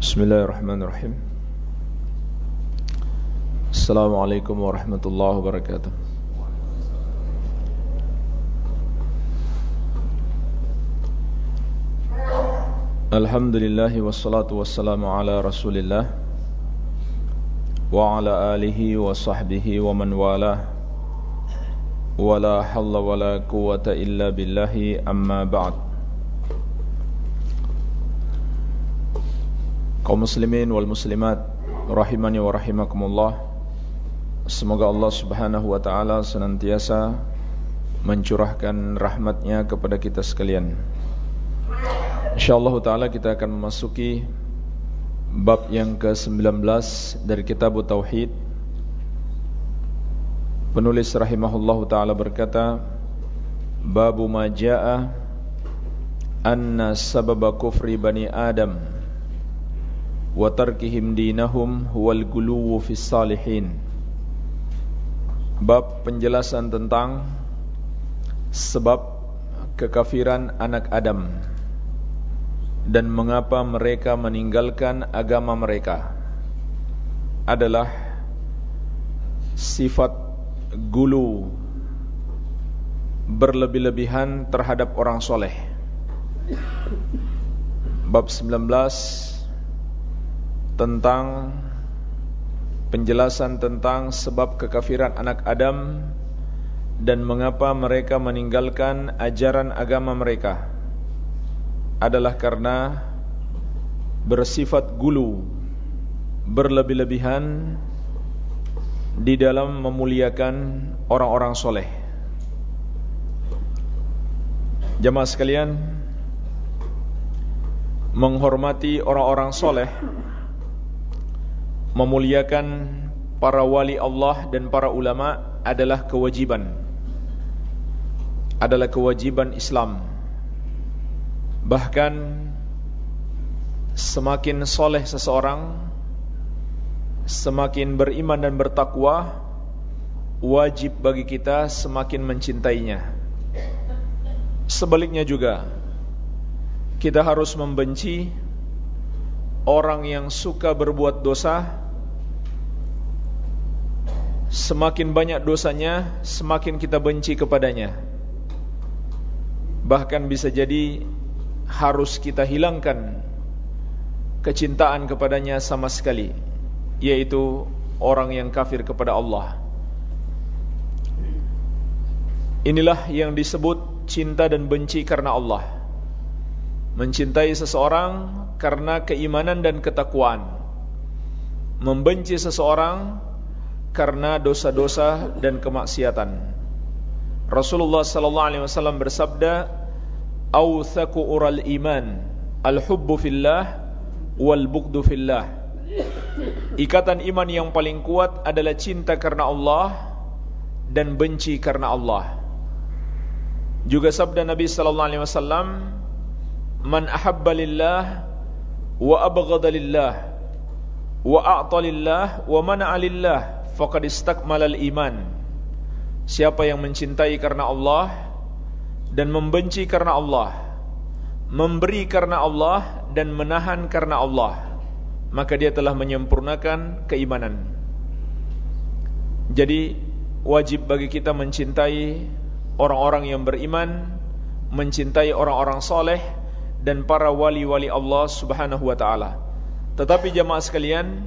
بسم الله الرحمن الرحيم السلام عليكم ورحمة الله وبركاته الحمد لله والصلاة والسلام على رسول الله وعلى آله وصحبه ومن والاه ولا حل ولا قوة إلا بالله أما بعد kaum muslimin wal muslimat rahimani wa rahimakumullah. Semoga Allah Subhanahu wa taala senantiasa mencurahkan rahmatnya kepada kita sekalian. Insyaallah taala kita akan memasuki bab yang ke-19 dari kitab tauhid. Penulis rahimahullahu taala berkata babu ma jaa anna sababa kufri bani adam tarkihim dinahum huwal guluwu fis salihin Bab penjelasan tentang sebab kekafiran anak Adam dan mengapa mereka meninggalkan agama mereka adalah sifat gulu berlebih-lebihan terhadap orang soleh. Bab 19 tentang penjelasan tentang sebab kekafiran anak Adam dan mengapa mereka meninggalkan ajaran agama mereka adalah karena bersifat gulu berlebih-lebihan di dalam memuliakan orang-orang soleh. Jamaah sekalian menghormati orang-orang soleh memuliakan para wali Allah dan para ulama adalah kewajiban. Adalah kewajiban Islam. Bahkan semakin soleh seseorang semakin beriman dan bertakwa wajib bagi kita semakin mencintainya. Sebaliknya juga kita harus membenci orang yang suka berbuat dosa Semakin banyak dosanya Semakin kita benci kepadanya. Bahkan bisa jadi Harus kita hilangkan Kecintaan kepadanya sama sekali Yaitu Orang yang kafir kepada Allah. Inilah yang disebut Cinta dan benci karena Allah. Mencintai seseorang Karena keimanan dan ketakwaan. Membenci seseorang karena dosa-dosa dan kemaksiatan. Rasulullah sallallahu alaihi wasallam bersabda, "Awthaqu ural iman, al-hubbu fillah wal bughdu fillah." Ikatan iman yang paling kuat adalah cinta karena Allah dan benci karena Allah. Juga sabda Nabi sallallahu alaihi wasallam, "Man ahabba lillah wa abghada lillah wa a'ta lillah wa mana'a lillah." Faqad istakmalal iman. Siapa yang mencintai karena Allah dan membenci karena Allah memberi karena Allah dan menahan karena Allah maka dia telah menyempurnakan keimanan. Jadi wajib bagi kita mencintai orang-orang yang beriman mencintai orang-orang soleh dan para wali-wali Allah subhanahu wa ta'ala. Tetapi jamaah sekalian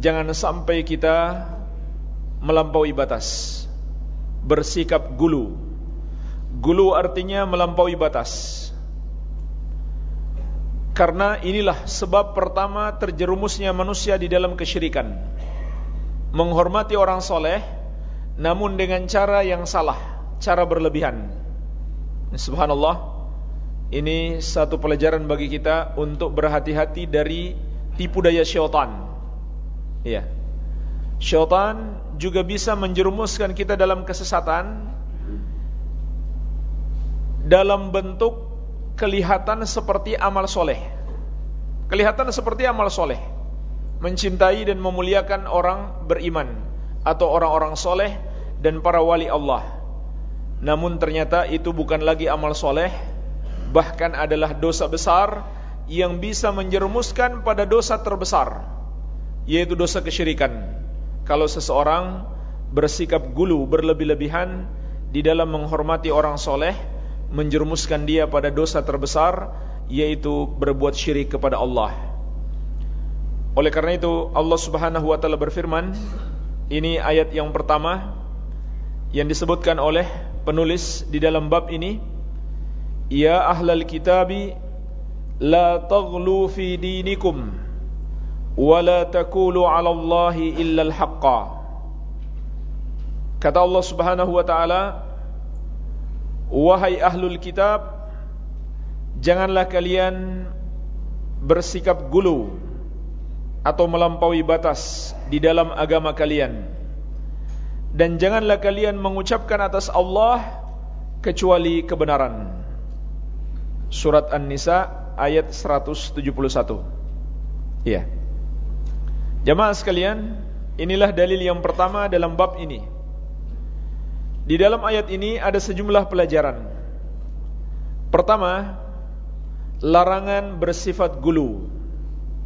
jangan sampai kita melampaui batas. Bersikap gulu. Gulu artinya melampaui batas. Karena inilah sebab pertama terjerumusnya manusia di dalam kesyirikan. Menghormati orang soleh namun dengan cara yang salah cara berlebihan. Subhanallah ini satu pelajaran bagi kita untuk berhati-hati dari tipu daya syaitan Ya. Syaitan juga bisa menjerumuskan kita dalam kesesatan dalam bentuk kelihatan seperti amal soleh. Kelihatan seperti amal soleh. Mencintai dan memuliakan orang beriman atau orang-orang soleh dan para wali Allah. Namun ternyata itu bukan lagi amal soleh, bahkan adalah dosa besar yang bisa menjerumuskan pada dosa terbesar yaitu dosa kesyirikan. Kalau seseorang bersikap gulu berlebih-lebihan di dalam menghormati orang soleh menjerumuskan dia pada dosa terbesar yaitu berbuat syirik kepada Allah. Oleh karena itu Allah Subhanahu wa taala berfirman, ini ayat yang pertama yang disebutkan oleh penulis di dalam bab ini, ya ahlal kitabi la taghlu fi dinikum la taqulu 'ala Allahi illa al-haqqa. Kata Allah Subhanahu wa taala, wahai ahlul kitab, janganlah kalian bersikap gulu atau melampaui batas di dalam agama kalian. Dan janganlah kalian mengucapkan atas Allah kecuali kebenaran. Surat An-Nisa ayat 171 Iya Jamaah sekalian Inilah dalil yang pertama dalam bab ini Di dalam ayat ini ada sejumlah pelajaran Pertama larangan bersifat gulu.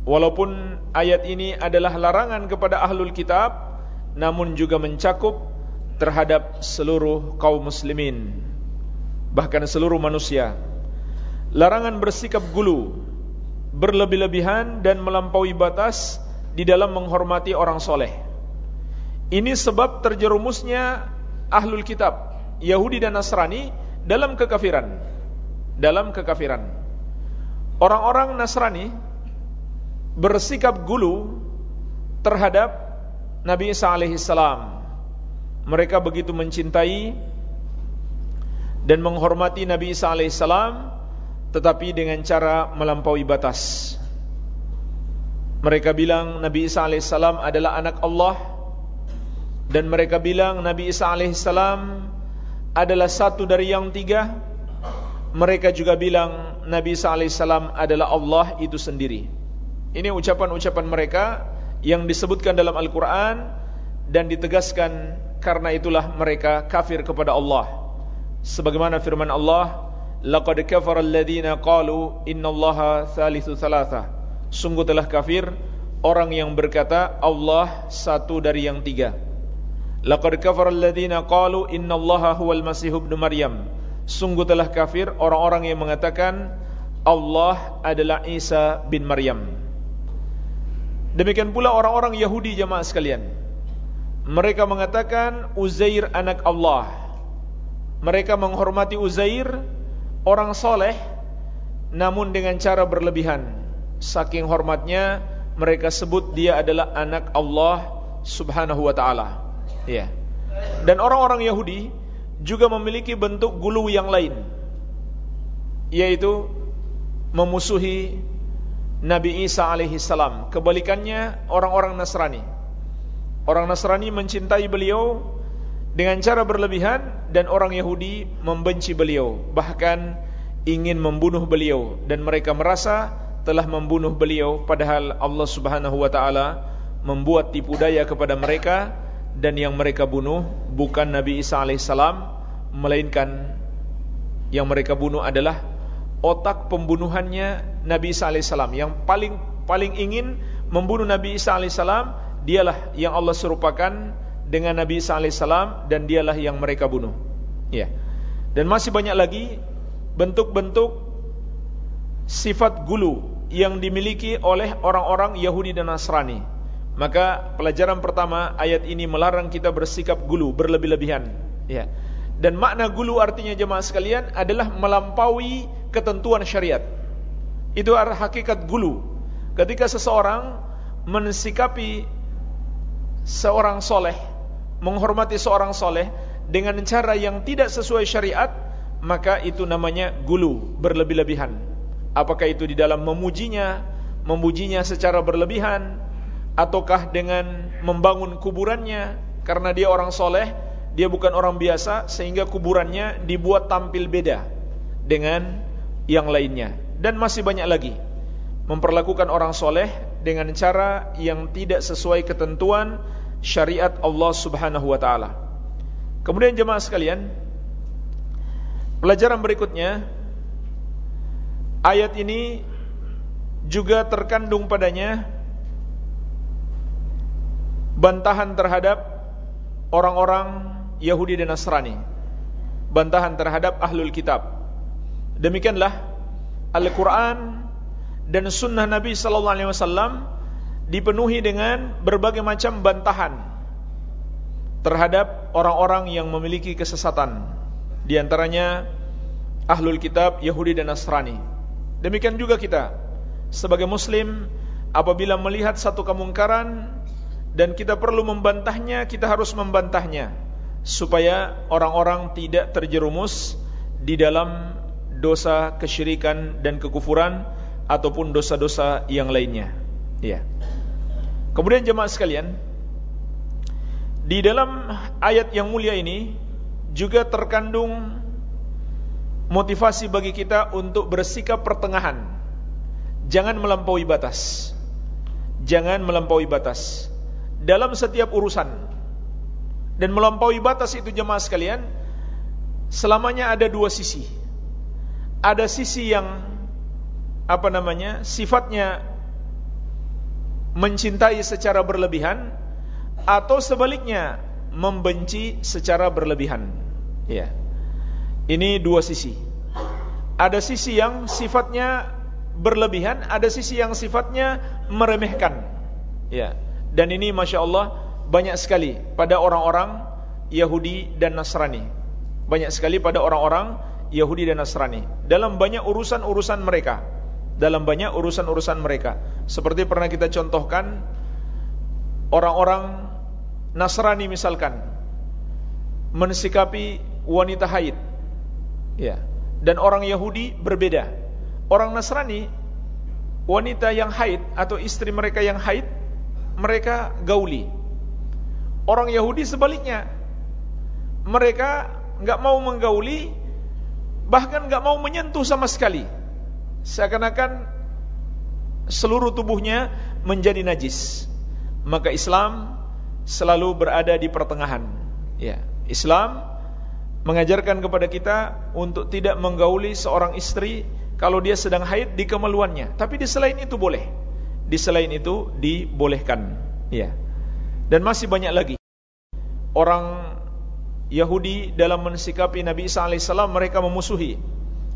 Walaupun ayat ini adalah larangan kepada ahlul kitab, namun juga mencakup terhadap seluruh kaum muslimin, bahkan seluruh manusia. Larangan bersikap gulu, berlebih-lebihan dan melampaui batas di dalam menghormati orang soleh. Ini sebab terjerumusnya ahlul kitab, Yahudi dan Nasrani dalam kekafiran. Dalam kekafiran. Orang-orang Nasrani bersikap gulu terhadap Nabi Isa alaihi salam. Mereka begitu mencintai dan menghormati Nabi Isa alaihi salam tetapi dengan cara melampaui batas. Mereka bilang Nabi Isa salam adalah anak Allah dan mereka bilang Nabi Isa salam adalah satu dari yang tiga. Mereka juga bilang Nabi Isa alaihissalam adalah Allah itu sendiri. Ini ucapan-ucapan mereka yang disebutkan dalam Al-Quran dan ditegaskan karena itulah mereka kafir kepada Allah. Sebagaimana firman Allah, "Laqad kafara alladziina qalu innallaha thalithu thalatha." Sungguh telah kafir orang yang berkata Allah satu dari yang tiga. Laqad kafara alladziina qalu innallaha huwal masih ibnu Maryam. Sungguh telah kafir orang-orang yang mengatakan Allah adalah Isa bin Maryam. Demikian pula orang-orang Yahudi jemaah sekalian. Mereka mengatakan Uzair anak Allah. Mereka menghormati Uzair orang soleh namun dengan cara berlebihan. Saking hormatnya mereka sebut dia adalah anak Allah Subhanahu wa taala. Ya. Dan orang-orang Yahudi juga memiliki bentuk gulu yang lain yaitu memusuhi Nabi Isa alaihi salam kebalikannya orang-orang Nasrani orang Nasrani mencintai beliau dengan cara berlebihan dan orang Yahudi membenci beliau bahkan ingin membunuh beliau dan mereka merasa telah membunuh beliau padahal Allah Subhanahu wa taala membuat tipu daya kepada mereka dan yang mereka bunuh bukan Nabi Isa alaihissalam melainkan yang mereka bunuh adalah otak pembunuhannya Nabi Isa alaihissalam. Yang paling paling ingin membunuh Nabi Isa alaihissalam dialah yang Allah serupakan dengan Nabi Isa alaihissalam dan dialah yang mereka bunuh. Ya. Dan masih banyak lagi bentuk-bentuk sifat gulu yang dimiliki oleh orang-orang Yahudi dan Nasrani maka pelajaran pertama ayat ini melarang kita bersikap gulu berlebih-lebihan ya dan makna gulu artinya jemaah sekalian adalah melampaui ketentuan syariat. Itu adalah hakikat gulu. Ketika seseorang mensikapi seorang soleh, menghormati seorang soleh dengan cara yang tidak sesuai syariat, maka itu namanya gulu, berlebih-lebihan. Apakah itu di dalam memujinya, memujinya secara berlebihan, ataukah dengan membangun kuburannya karena dia orang soleh, dia bukan orang biasa sehingga kuburannya dibuat tampil beda dengan yang lainnya dan masih banyak lagi memperlakukan orang soleh dengan cara yang tidak sesuai ketentuan syariat Allah Subhanahu wa taala. Kemudian jemaah sekalian, pelajaran berikutnya ayat ini juga terkandung padanya bantahan terhadap orang-orang Yahudi dan Nasrani. Bantahan terhadap ahlul kitab. Demikianlah Al-Quran dan Sunnah Nabi Sallallahu Alaihi Wasallam dipenuhi dengan berbagai macam bantahan terhadap orang-orang yang memiliki kesesatan. Di antaranya ahlul kitab Yahudi dan Nasrani. Demikian juga kita sebagai muslim apabila melihat satu kemungkaran dan kita perlu membantahnya, kita harus membantahnya supaya orang-orang tidak terjerumus di dalam dosa kesyirikan dan kekufuran ataupun dosa-dosa yang lainnya. Ya. Kemudian jemaah sekalian, di dalam ayat yang mulia ini juga terkandung motivasi bagi kita untuk bersikap pertengahan. Jangan melampaui batas. Jangan melampaui batas. Dalam setiap urusan. Dan melampaui batas itu jemaah sekalian selamanya ada dua sisi. Ada sisi yang apa namanya sifatnya mencintai secara berlebihan atau sebaliknya membenci secara berlebihan. Ya ini dua sisi ada sisi yang sifatnya berlebihan ada sisi yang sifatnya meremehkan ya dan ini Masya Allah banyak sekali pada orang-orang Yahudi dan Nasrani. Banyak sekali pada orang-orang Yahudi dan Nasrani. Dalam banyak urusan-urusan mereka. Dalam banyak urusan-urusan mereka. Seperti pernah kita contohkan, orang-orang Nasrani misalkan, mensikapi wanita haid. Ya. Dan orang Yahudi berbeda. Orang Nasrani, wanita yang haid atau istri mereka yang haid, mereka gauli. Orang Yahudi sebaliknya, mereka nggak mau menggauli, bahkan nggak mau menyentuh sama sekali. Seakan-akan seluruh tubuhnya menjadi najis. Maka Islam selalu berada di pertengahan. Ya, Islam mengajarkan kepada kita untuk tidak menggauli seorang istri kalau dia sedang haid di kemaluannya. Tapi di selain itu boleh. Di selain itu dibolehkan. Ya dan masih banyak lagi. Orang Yahudi dalam mensikapi Nabi Isa alaihissalam mereka memusuhi.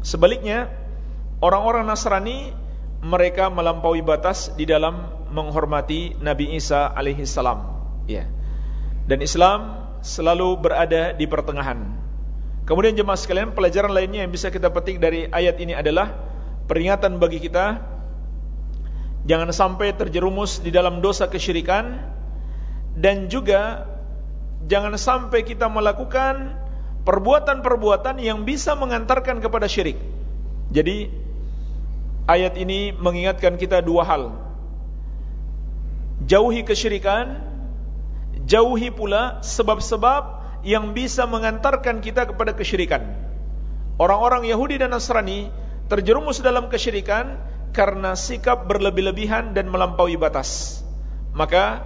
Sebaliknya orang-orang Nasrani mereka melampaui batas di dalam menghormati Nabi Isa alaihissalam. Ya dan Islam selalu berada di pertengahan kemudian jemaah sekalian pelajaran lainnya yang bisa kita petik dari ayat ini adalah peringatan bagi kita Jangan sampai terjerumus di dalam dosa kesyirikan dan juga jangan sampai kita melakukan perbuatan-perbuatan yang bisa mengantarkan kepada syirik. Jadi ayat ini mengingatkan kita dua hal. Jauhi kesyirikan, jauhi pula sebab-sebab yang bisa mengantarkan kita kepada kesyirikan. Orang-orang Yahudi dan Nasrani terjerumus dalam kesyirikan karena sikap berlebih-lebihan dan melampaui batas. Maka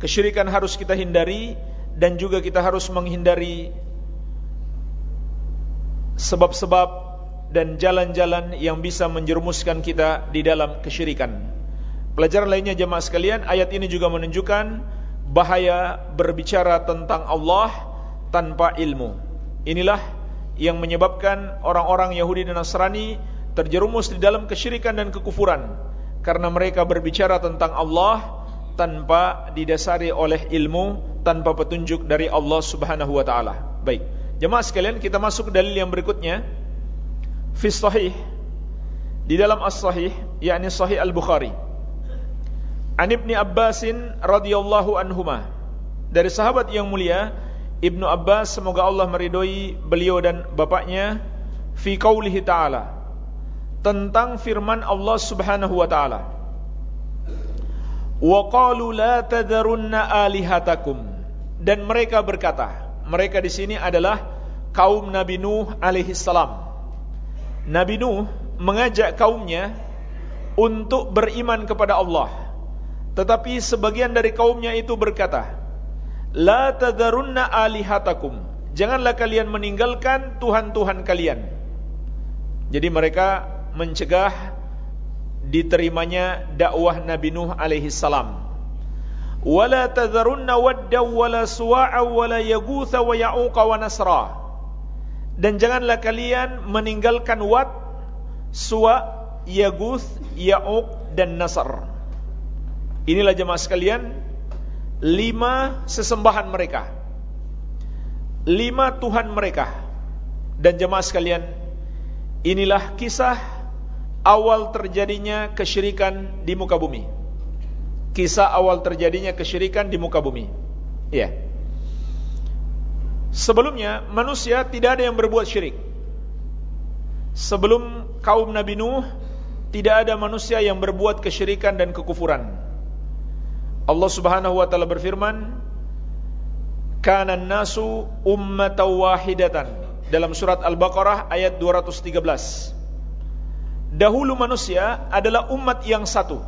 kesyirikan harus kita hindari dan juga kita harus menghindari sebab-sebab dan jalan-jalan yang bisa menjerumuskan kita di dalam kesyirikan. Pelajaran lainnya jemaah sekalian, ayat ini juga menunjukkan bahaya berbicara tentang Allah tanpa ilmu. Inilah yang menyebabkan orang-orang Yahudi dan Nasrani terjerumus di dalam kesyirikan dan kekufuran karena mereka berbicara tentang Allah tanpa didasari oleh ilmu tanpa petunjuk dari Allah Subhanahu wa taala. Baik. Jemaah sekalian, kita masuk ke dalil yang berikutnya. Fi sahih di dalam as-sahih yakni sahih al-Bukhari. An Ibnu Abbasin radhiyallahu anhuma dari sahabat yang mulia Ibnu Abbas semoga Allah meridhoi beliau dan bapaknya fi qaulihi ta'ala tentang firman Allah Subhanahu wa taala. Wa qalu la tadharunna alihatakum dan mereka berkata, mereka di sini adalah kaum Nabi Nuh alaihi salam. Nabi Nuh mengajak kaumnya untuk beriman kepada Allah. Tetapi sebagian dari kaumnya itu berkata, La tadharunna alihatakum. Janganlah kalian meninggalkan tuhan-tuhan kalian. Jadi mereka mencegah diterimanya dakwah Nabi Nuh alaihi salam. Wala tadharunna wadda wala suwa'a wala yaghutha wa ya'uqa wa nasra. Dan janganlah kalian meninggalkan Wad, Suwa, Yaguth, Ya'uq dan Nasr. Inilah jemaah sekalian lima sesembahan mereka. Lima Tuhan mereka. Dan jemaah sekalian, inilah kisah awal terjadinya kesyirikan di muka bumi. Kisah awal terjadinya kesyirikan di muka bumi. Ya. Sebelumnya manusia tidak ada yang berbuat syirik. Sebelum kaum Nabi Nuh tidak ada manusia yang berbuat kesyirikan dan kekufuran. Allah Subhanahu wa taala berfirman, "Kana nasu ummatan wahidatan." Dalam surat Al-Baqarah ayat 213 dahulu manusia adalah umat yang satu.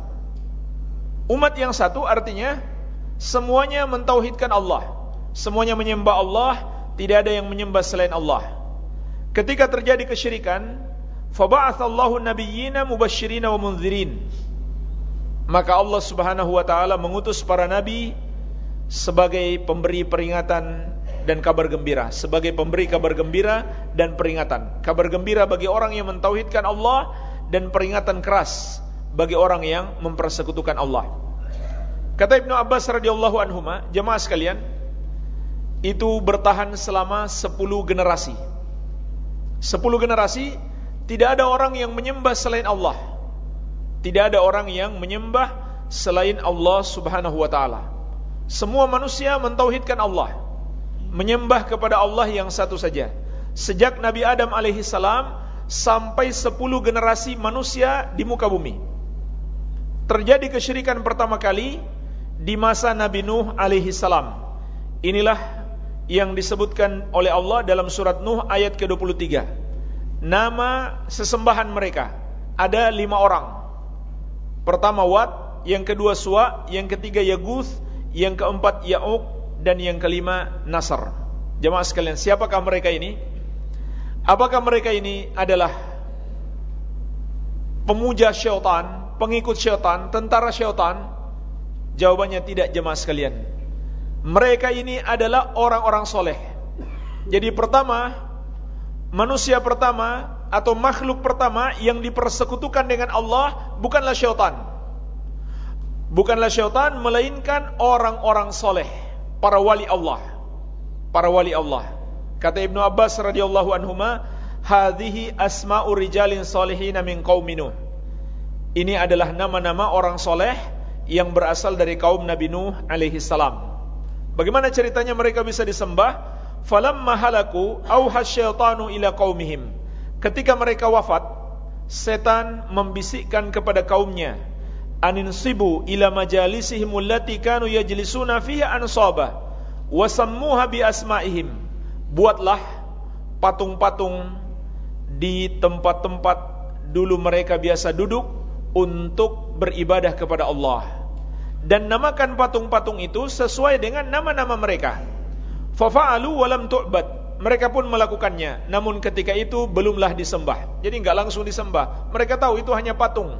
Umat yang satu artinya semuanya mentauhidkan Allah. Semuanya menyembah Allah, tidak ada yang menyembah selain Allah. Ketika terjadi kesyirikan, faba'athallahu nabiyyina mubashshirina wa munzirin. Maka Allah Subhanahu wa taala mengutus para nabi sebagai pemberi peringatan dan kabar gembira, sebagai pemberi kabar gembira dan peringatan. Kabar gembira bagi orang yang mentauhidkan Allah dan peringatan keras bagi orang yang mempersekutukan Allah. Kata Ibnu Abbas radhiyallahu anhu, jemaah sekalian, itu bertahan selama 10 generasi. 10 generasi tidak ada orang yang menyembah selain Allah. Tidak ada orang yang menyembah selain Allah Subhanahu wa taala. Semua manusia mentauhidkan Allah, menyembah kepada Allah yang satu saja. Sejak Nabi Adam alaihi salam sampai 10 generasi manusia di muka bumi. Terjadi kesyirikan pertama kali di masa Nabi Nuh alaihi salam. Inilah yang disebutkan oleh Allah dalam surat Nuh ayat ke-23. Nama sesembahan mereka ada lima orang. Pertama Wat, yang kedua Suwa, yang ketiga Yaguth, yang keempat Ya'uq, dan yang kelima Nasr. Jemaah sekalian, siapakah mereka ini? Apakah mereka ini adalah pemuja syaitan, pengikut syaitan, tentara syaitan? Jawabannya tidak jemaah sekalian. Mereka ini adalah orang-orang soleh. Jadi pertama, manusia pertama atau makhluk pertama yang dipersekutukan dengan Allah bukanlah syaitan. Bukanlah syaitan, melainkan orang-orang soleh, para wali Allah. Para wali Allah. Kata Ibnu Abbas radhiyallahu anhuma, "Hadhihi asma'u rijalin shalihin min qaumin Nuh." Ini adalah nama-nama orang soleh yang berasal dari kaum Nabi Nuh alaihi salam. Bagaimana ceritanya mereka bisa disembah? Falamma halaku auha syaitanu ila qaumihim. Ketika mereka wafat, setan membisikkan kepada kaumnya, "Aninsibu ila majalisihim allati kanu yajlisuna fiha ansaba wa sammuha bi asma'ihim." buatlah patung-patung di tempat-tempat dulu mereka biasa duduk untuk beribadah kepada Allah. Dan namakan patung-patung itu sesuai dengan nama-nama mereka. Fafa'alu walam tu'bad mereka pun melakukannya. Namun ketika itu belumlah disembah. Jadi enggak langsung disembah. Mereka tahu itu hanya patung.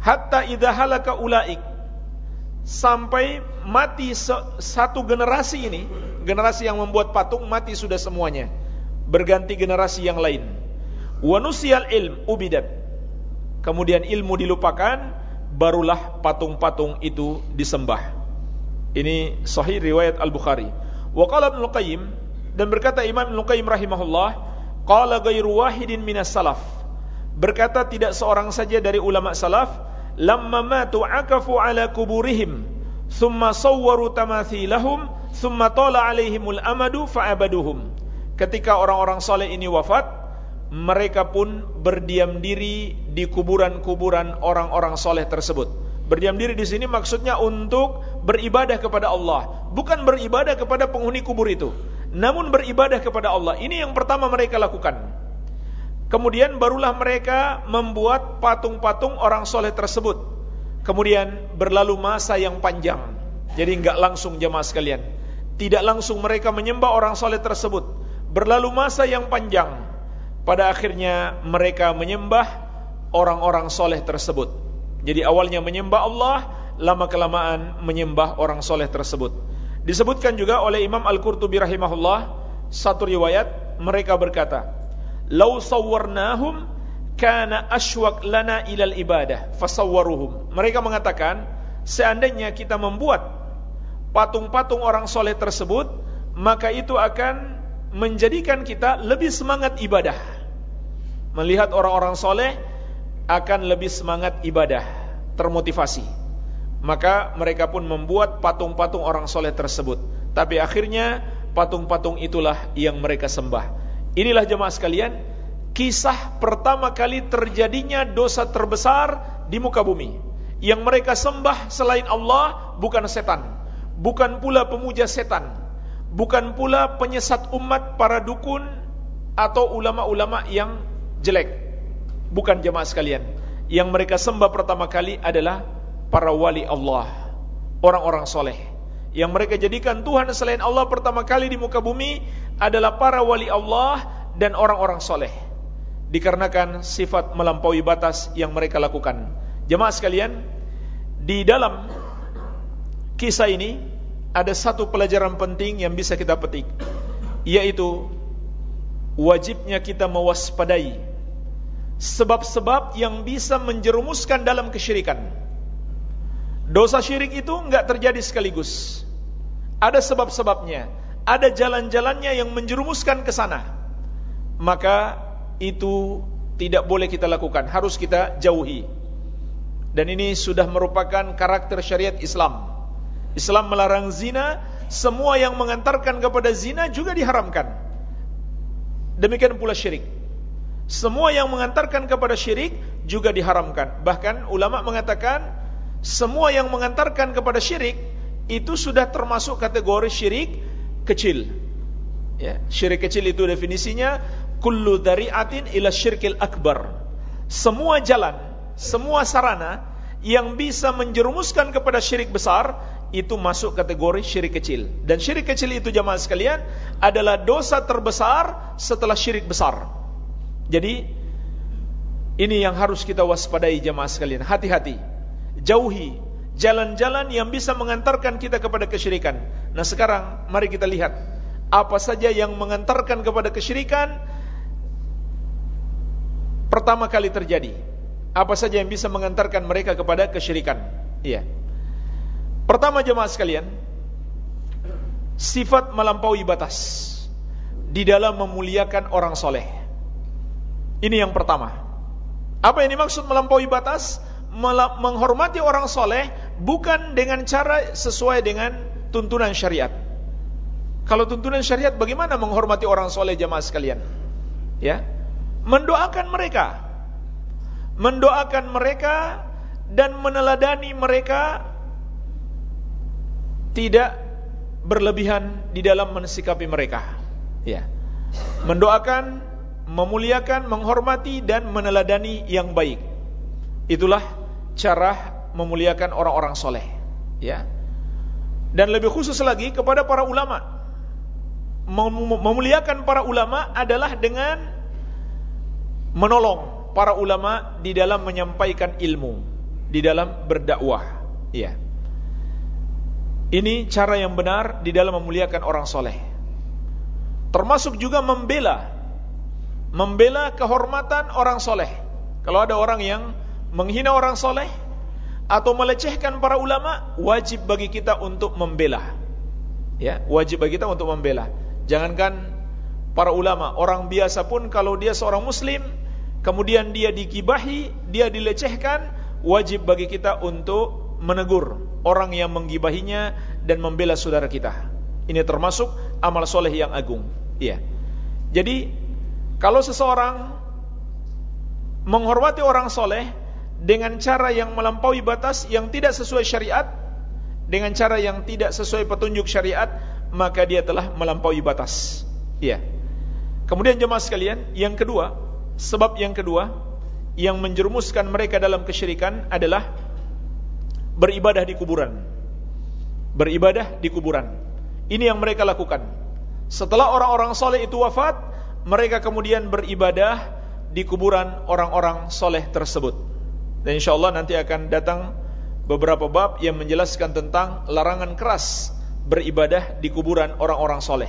Hatta idza halaka ulaik. Sampai mati satu generasi ini generasi yang membuat patung mati sudah semuanya. Berganti generasi yang lain. Wanusial ilm ubidat. Kemudian ilmu dilupakan barulah patung-patung itu disembah. Ini sahih riwayat Al-Bukhari. Wa qala Ibnu Qayyim dan berkata Imam Ibnu Qayyim rahimahullah qala ghairu wahidin minas salaf. Berkata tidak seorang saja dari ulama salaf lamma matu akafu ala kuburihim thumma sawwaru tamathilahum thumma tala alaihimul amadu fa'abaduhum. Ketika orang-orang saleh ini wafat mereka pun berdiam diri di kuburan-kuburan orang-orang soleh tersebut. Berdiam diri di sini maksudnya untuk beribadah kepada Allah, bukan beribadah kepada penghuni kubur itu, namun beribadah kepada Allah. Ini yang pertama mereka lakukan. Kemudian barulah mereka membuat patung-patung orang soleh tersebut. Kemudian berlalu masa yang panjang. Jadi enggak langsung jemaah sekalian. Tidak langsung mereka menyembah orang soleh tersebut. Berlalu masa yang panjang. Pada akhirnya mereka menyembah orang-orang soleh tersebut. Jadi awalnya menyembah Allah, lama kelamaan menyembah orang soleh tersebut. Disebutkan juga oleh Imam Al-Qurtubi rahimahullah satu riwayat mereka berkata, "Lau sawwarnahum kana ashwaq lana ilal ibadah fasawwaruhum." Mereka mengatakan, seandainya kita membuat patung-patung orang soleh tersebut, maka itu akan menjadikan kita lebih semangat ibadah. Melihat orang-orang soleh akan lebih semangat ibadah, termotivasi. Maka mereka pun membuat patung-patung orang soleh tersebut. Tapi akhirnya patung-patung itulah yang mereka sembah. Inilah jemaah sekalian, kisah pertama kali terjadinya dosa terbesar di muka bumi. Yang mereka sembah selain Allah bukan setan, bukan pula pemuja setan, bukan pula penyesat umat para dukun atau ulama-ulama yang jelek. Bukan jemaah sekalian. Yang mereka sembah pertama kali adalah para wali Allah, orang-orang soleh. Yang mereka jadikan Tuhan selain Allah pertama kali di muka bumi adalah para wali Allah dan orang-orang soleh. Dikarenakan sifat melampaui batas yang mereka lakukan. Jemaah sekalian, di dalam kisah ini ada satu pelajaran penting yang bisa kita petik yaitu wajibnya kita mewaspadai sebab-sebab yang bisa menjerumuskan dalam kesyirikan dosa syirik itu enggak terjadi sekaligus. Ada sebab-sebabnya. Ada jalan-jalannya yang menjerumuskan ke sana. Maka itu tidak boleh kita lakukan. Harus kita jauhi. Dan ini sudah merupakan karakter syariat Islam. Islam melarang zina, semua yang mengantarkan kepada zina juga diharamkan. Demikian pula syirik. Semua yang mengantarkan kepada syirik juga diharamkan. Bahkan ulama mengatakan semua yang mengantarkan kepada syirik itu sudah termasuk kategori syirik kecil. Ya, syirik kecil itu definisinya kullu dari'atin ila syirkil akbar. Semua jalan, semua sarana yang bisa menjerumuskan kepada syirik besar itu masuk kategori syirik kecil. Dan syirik kecil itu jamaah sekalian adalah dosa terbesar setelah syirik besar. Jadi ini yang harus kita waspadai jamaah sekalian. Hati-hati. Jauhi jalan-jalan yang bisa mengantarkan kita kepada kesyirikan. Nah sekarang mari kita lihat apa saja yang mengantarkan kepada kesyirikan pertama kali terjadi. Apa saja yang bisa mengantarkan mereka kepada kesyirikan. Iya. Pertama jemaah sekalian, sifat melampaui batas di dalam memuliakan orang soleh. Ini yang pertama. Apa yang dimaksud melampaui batas? Menghormati orang soleh bukan dengan cara sesuai dengan tuntunan syariat. Kalau tuntunan syariat bagaimana menghormati orang soleh jemaah sekalian? Ya, mendoakan mereka, mendoakan mereka dan meneladani mereka tidak berlebihan di dalam mensikapi mereka. Ya. Mendoakan, memuliakan, menghormati dan meneladani yang baik. Itulah cara memuliakan orang-orang soleh. Ya. Dan lebih khusus lagi kepada para ulama. Memuliakan para ulama adalah dengan menolong para ulama di dalam menyampaikan ilmu, di dalam berdakwah. Ya. Ini cara yang benar di dalam memuliakan orang soleh. Termasuk juga membela, membela kehormatan orang soleh. Kalau ada orang yang menghina orang soleh atau melecehkan para ulama, wajib bagi kita untuk membela. Ya, wajib bagi kita untuk membela. Jangankan para ulama, orang biasa pun kalau dia seorang muslim, kemudian dia digibahi, dia dilecehkan, wajib bagi kita untuk menegur orang yang menggibahinya dan membela saudara kita. Ini termasuk amal soleh yang agung. Iya. Jadi kalau seseorang menghormati orang soleh dengan cara yang melampaui batas yang tidak sesuai syariat, dengan cara yang tidak sesuai petunjuk syariat, maka dia telah melampaui batas. Iya. Kemudian jemaah sekalian, yang kedua, sebab yang kedua yang menjerumuskan mereka dalam kesyirikan adalah beribadah di kuburan. Beribadah di kuburan. Ini yang mereka lakukan. Setelah orang-orang soleh itu wafat, mereka kemudian beribadah di kuburan orang-orang soleh tersebut. Dan insya Allah nanti akan datang beberapa bab yang menjelaskan tentang larangan keras beribadah di kuburan orang-orang soleh.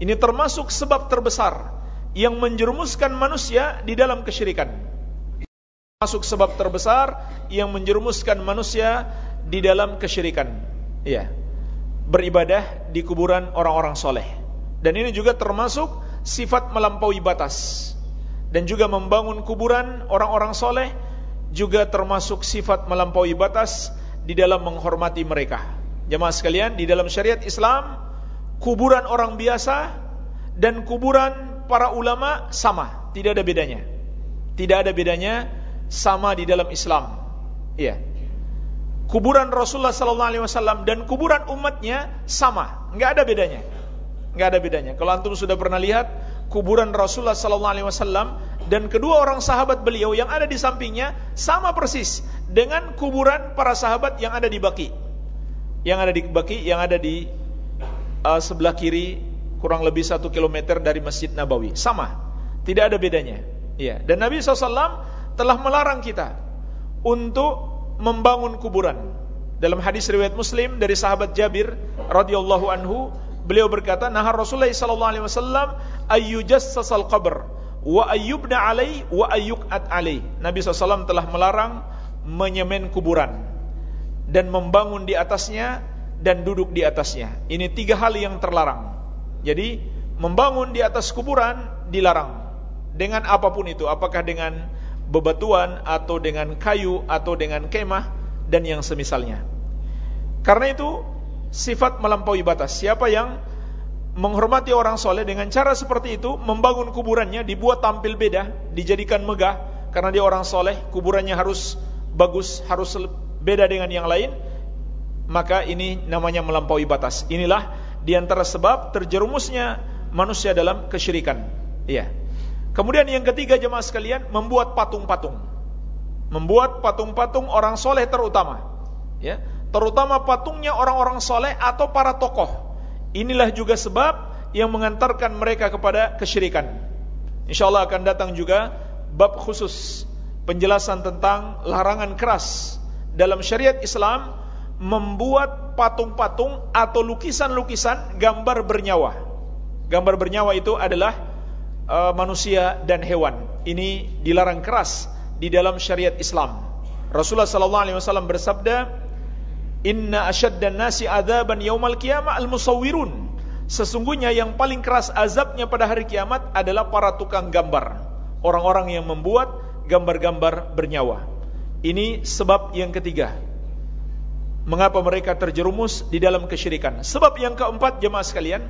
Ini termasuk sebab terbesar yang menjerumuskan manusia di dalam kesyirikan. Masuk sebab terbesar yang menjerumuskan manusia di dalam kesyirikan. Ya. Beribadah di kuburan orang-orang soleh. Dan ini juga termasuk sifat melampaui batas. Dan juga membangun kuburan orang-orang soleh juga termasuk sifat melampaui batas di dalam menghormati mereka. Jemaah sekalian, di dalam syariat Islam, kuburan orang biasa dan kuburan para ulama sama, tidak ada bedanya. Tidak ada bedanya sama di dalam Islam. Iya. Kuburan Rasulullah sallallahu alaihi wasallam dan kuburan umatnya sama, enggak ada bedanya. Enggak ada bedanya. Kalau antum sudah pernah lihat kuburan Rasulullah sallallahu alaihi wasallam dan kedua orang sahabat beliau yang ada di sampingnya sama persis dengan kuburan para sahabat yang ada di Baki. Yang ada di Baki, yang ada di uh, sebelah kiri kurang lebih satu kilometer dari Masjid Nabawi. Sama, tidak ada bedanya. Ya. Dan Nabi SAW telah melarang kita untuk membangun kuburan. Dalam hadis riwayat Muslim dari sahabat Jabir radhiyallahu anhu, beliau berkata, "Nahar Rasulullah sallallahu alaihi wasallam ayyujassasal qabr." Wa ayyubna alai wa ayyukat alai. Nabi SAW telah melarang menyemen kuburan dan membangun di atasnya dan duduk di atasnya. Ini tiga hal yang terlarang. Jadi membangun di atas kuburan dilarang dengan apa pun itu, apakah dengan bebatuan atau dengan kayu atau dengan kemah dan yang semisalnya. Karena itu sifat melampaui batas. Siapa yang menghormati orang soleh dengan cara seperti itu, membangun kuburannya, dibuat tampil beda, dijadikan megah, karena dia orang soleh, kuburannya harus bagus, harus beda dengan yang lain, maka ini namanya melampaui batas. Inilah di antara sebab terjerumusnya manusia dalam kesyirikan. Iya. Kemudian yang ketiga jemaah sekalian, membuat patung-patung. Membuat patung-patung orang soleh terutama. Ya, terutama patungnya orang-orang soleh atau para tokoh Inilah juga sebab yang mengantarkan mereka kepada kesyirikan. Insyaallah akan datang juga bab khusus penjelasan tentang larangan keras dalam syariat Islam membuat patung-patung atau lukisan-lukisan gambar bernyawa. Gambar bernyawa itu adalah uh, manusia dan hewan. Ini dilarang keras di dalam syariat Islam. Rasulullah sallallahu alaihi wasallam bersabda, Inna asyaddan nasi adzaban yaumal qiyamah al-musawwirun. Sesungguhnya yang paling keras azabnya pada hari kiamat adalah para tukang gambar. Orang-orang yang membuat gambar-gambar bernyawa. Ini sebab yang ketiga. Mengapa mereka terjerumus di dalam kesyirikan? Sebab yang keempat jemaah sekalian,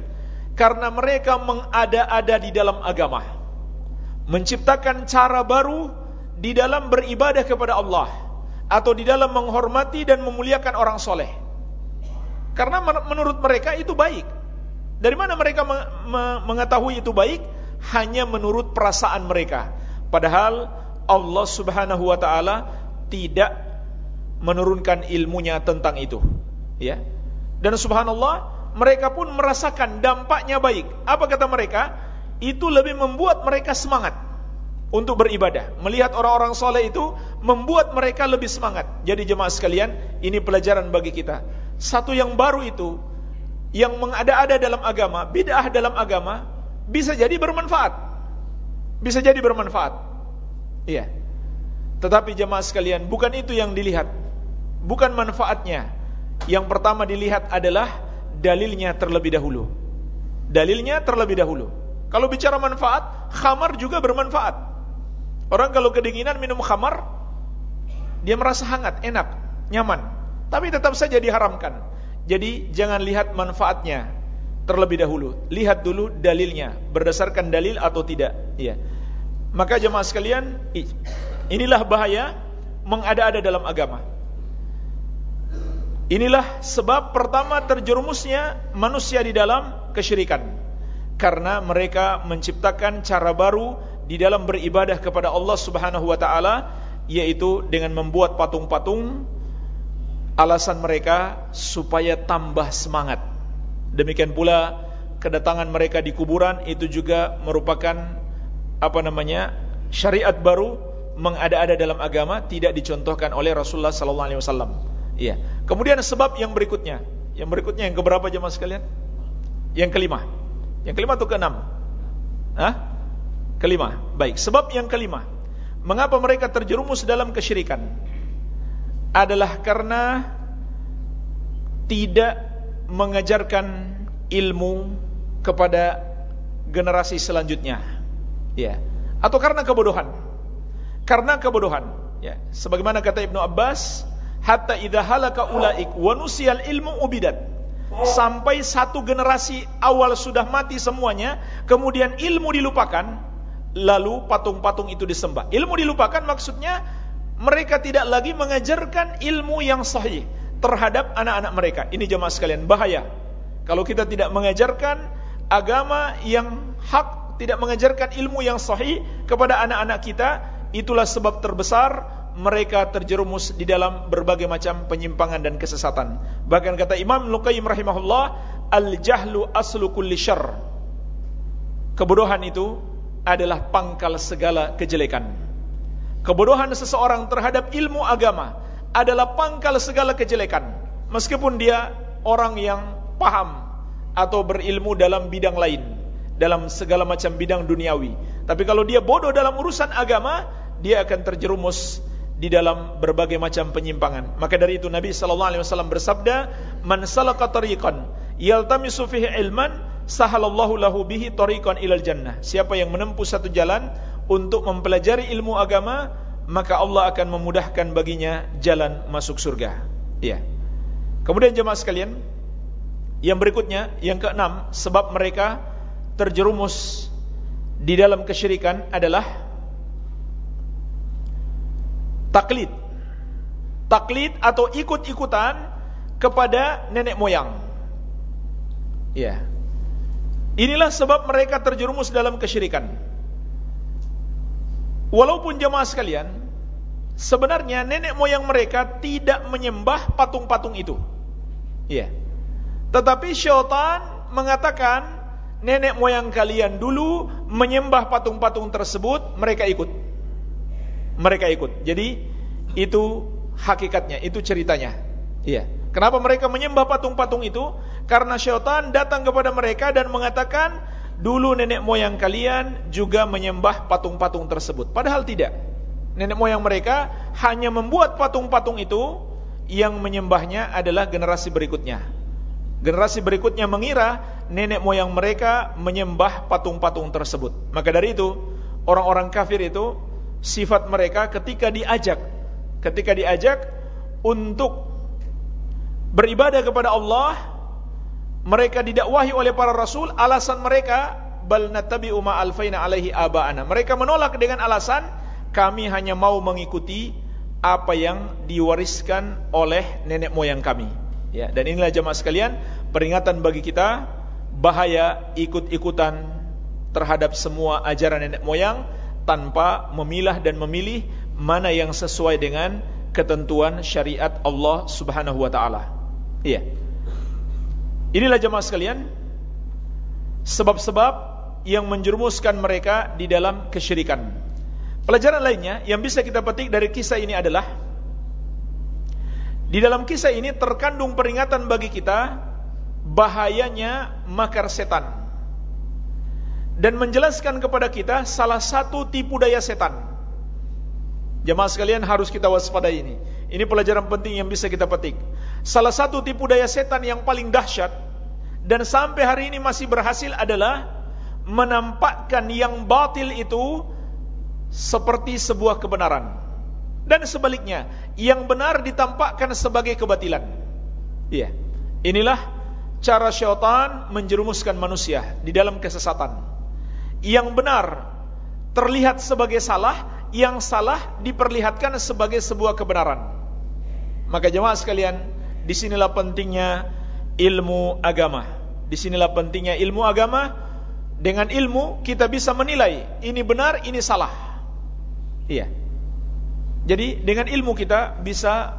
karena mereka mengada-ada di dalam agama. Menciptakan cara baru di dalam beribadah kepada Allah atau di dalam menghormati dan memuliakan orang soleh. Karena menurut mereka itu baik. Dari mana mereka mengetahui itu baik? Hanya menurut perasaan mereka. Padahal Allah Subhanahu wa taala tidak menurunkan ilmunya tentang itu. Ya. Dan subhanallah, mereka pun merasakan dampaknya baik. Apa kata mereka? Itu lebih membuat mereka semangat untuk beribadah. Melihat orang-orang soleh itu membuat mereka lebih semangat. Jadi jemaah sekalian, ini pelajaran bagi kita. Satu yang baru itu, yang mengada-ada dalam agama, bid'ah dalam agama, bisa jadi bermanfaat. Bisa jadi bermanfaat. Iya. Tetapi jemaah sekalian, bukan itu yang dilihat. Bukan manfaatnya. Yang pertama dilihat adalah dalilnya terlebih dahulu. Dalilnya terlebih dahulu. Kalau bicara manfaat, khamar juga bermanfaat. Orang kalau kedinginan minum khamar, dia merasa hangat, enak, nyaman. Tapi tetap saja diharamkan. Jadi jangan lihat manfaatnya terlebih dahulu. Lihat dulu dalilnya, berdasarkan dalil atau tidak. Ya. Maka jemaah sekalian, inilah bahaya mengada-ada dalam agama. Inilah sebab pertama terjerumusnya manusia di dalam kesyirikan. Karena mereka menciptakan cara baru di dalam beribadah kepada Allah Subhanahu wa taala yaitu dengan membuat patung-patung alasan mereka supaya tambah semangat. Demikian pula kedatangan mereka di kuburan itu juga merupakan apa namanya? syariat baru mengada-ada dalam agama tidak dicontohkan oleh Rasulullah sallallahu alaihi wasallam. Iya. Kemudian sebab yang berikutnya, yang berikutnya yang keberapa jemaah sekalian? Yang kelima. Yang kelima atau keenam? Hah? Kelima. Baik, sebab yang kelima. Mengapa mereka terjerumus dalam kesyirikan? Adalah karena tidak mengajarkan ilmu kepada generasi selanjutnya. Ya. Atau karena kebodohan. Karena kebodohan, ya. Sebagaimana kata Ibnu Abbas, hatta idza halaka ulaik wa nusiyal ilmu ubidat. Sampai satu generasi awal sudah mati semuanya, kemudian ilmu dilupakan, lalu patung-patung itu disembah. Ilmu dilupakan maksudnya mereka tidak lagi mengajarkan ilmu yang sahih terhadap anak-anak mereka. Ini jemaah sekalian, bahaya. Kalau kita tidak mengajarkan agama yang hak, tidak mengajarkan ilmu yang sahih kepada anak-anak kita, itulah sebab terbesar mereka terjerumus di dalam berbagai macam penyimpangan dan kesesatan. Bahkan kata Imam Luqayyim rahimahullah, al-jahlu aslu kulli syarr. Kebodohan itu adalah pangkal segala kejelekan. Kebodohan seseorang terhadap ilmu agama adalah pangkal segala kejelekan. Meskipun dia orang yang paham atau berilmu dalam bidang lain, dalam segala macam bidang duniawi. Tapi kalau dia bodoh dalam urusan agama, dia akan terjerumus di dalam berbagai macam penyimpangan. Maka dari itu Nabi sallallahu alaihi wasallam bersabda, "Man salaka tariqan yaltamisu fihi ilman, sahalallahu lahu bihi tariqan ilal jannah." Siapa yang menempuh satu jalan untuk mempelajari ilmu agama, maka Allah akan memudahkan baginya jalan masuk surga. Ya. Kemudian jemaah sekalian, yang berikutnya, yang keenam, sebab mereka terjerumus di dalam kesyirikan adalah taklid. Taklid atau ikut-ikutan kepada nenek moyang. Ya. Inilah sebab mereka terjerumus dalam kesyirikan. Walaupun jemaah sekalian, sebenarnya nenek moyang mereka tidak menyembah patung-patung itu. Iya. Tetapi syaitan mengatakan nenek moyang kalian dulu menyembah patung-patung tersebut, mereka ikut. Mereka ikut. Jadi itu hakikatnya, itu ceritanya. Iya. Kenapa mereka menyembah patung-patung itu? Karena syaitan datang kepada mereka dan mengatakan, dulu nenek moyang kalian juga menyembah patung-patung tersebut. Padahal tidak. Nenek moyang mereka hanya membuat patung-patung itu yang menyembahnya adalah generasi berikutnya. Generasi berikutnya mengira nenek moyang mereka menyembah patung-patung tersebut. Maka dari itu, orang-orang kafir itu sifat mereka ketika diajak, ketika diajak untuk beribadah kepada Allah, mereka didakwahi oleh para rasul, alasan mereka bal natabi'u ma alfaina alaihi aba'ana. Mereka menolak dengan alasan kami hanya mau mengikuti apa yang diwariskan oleh nenek moyang kami. Ya, dan inilah jemaah sekalian, peringatan bagi kita bahaya ikut-ikutan terhadap semua ajaran nenek moyang tanpa memilah dan memilih mana yang sesuai dengan ketentuan syariat Allah Subhanahu wa taala. Iya. Inilah jemaah sekalian sebab-sebab yang menjerumuskan mereka di dalam kesyirikan. Pelajaran lainnya yang bisa kita petik dari kisah ini adalah di dalam kisah ini terkandung peringatan bagi kita bahayanya makar setan dan menjelaskan kepada kita salah satu tipu daya setan. Jemaah sekalian harus kita waspadai ini. Ini pelajaran penting yang bisa kita petik. Salah satu tipu daya setan yang paling dahsyat dan sampai hari ini masih berhasil adalah menampakkan yang batil itu seperti sebuah kebenaran dan sebaliknya yang benar ditampakkan sebagai kebatilan. Iya. Inilah cara syaitan menjerumuskan manusia di dalam kesesatan. Yang benar terlihat sebagai salah, yang salah diperlihatkan sebagai sebuah kebenaran. Maka jemaah sekalian, di sinilah pentingnya ilmu agama. Di sinilah pentingnya ilmu agama. Dengan ilmu kita bisa menilai ini benar, ini salah. Iya. Jadi dengan ilmu kita bisa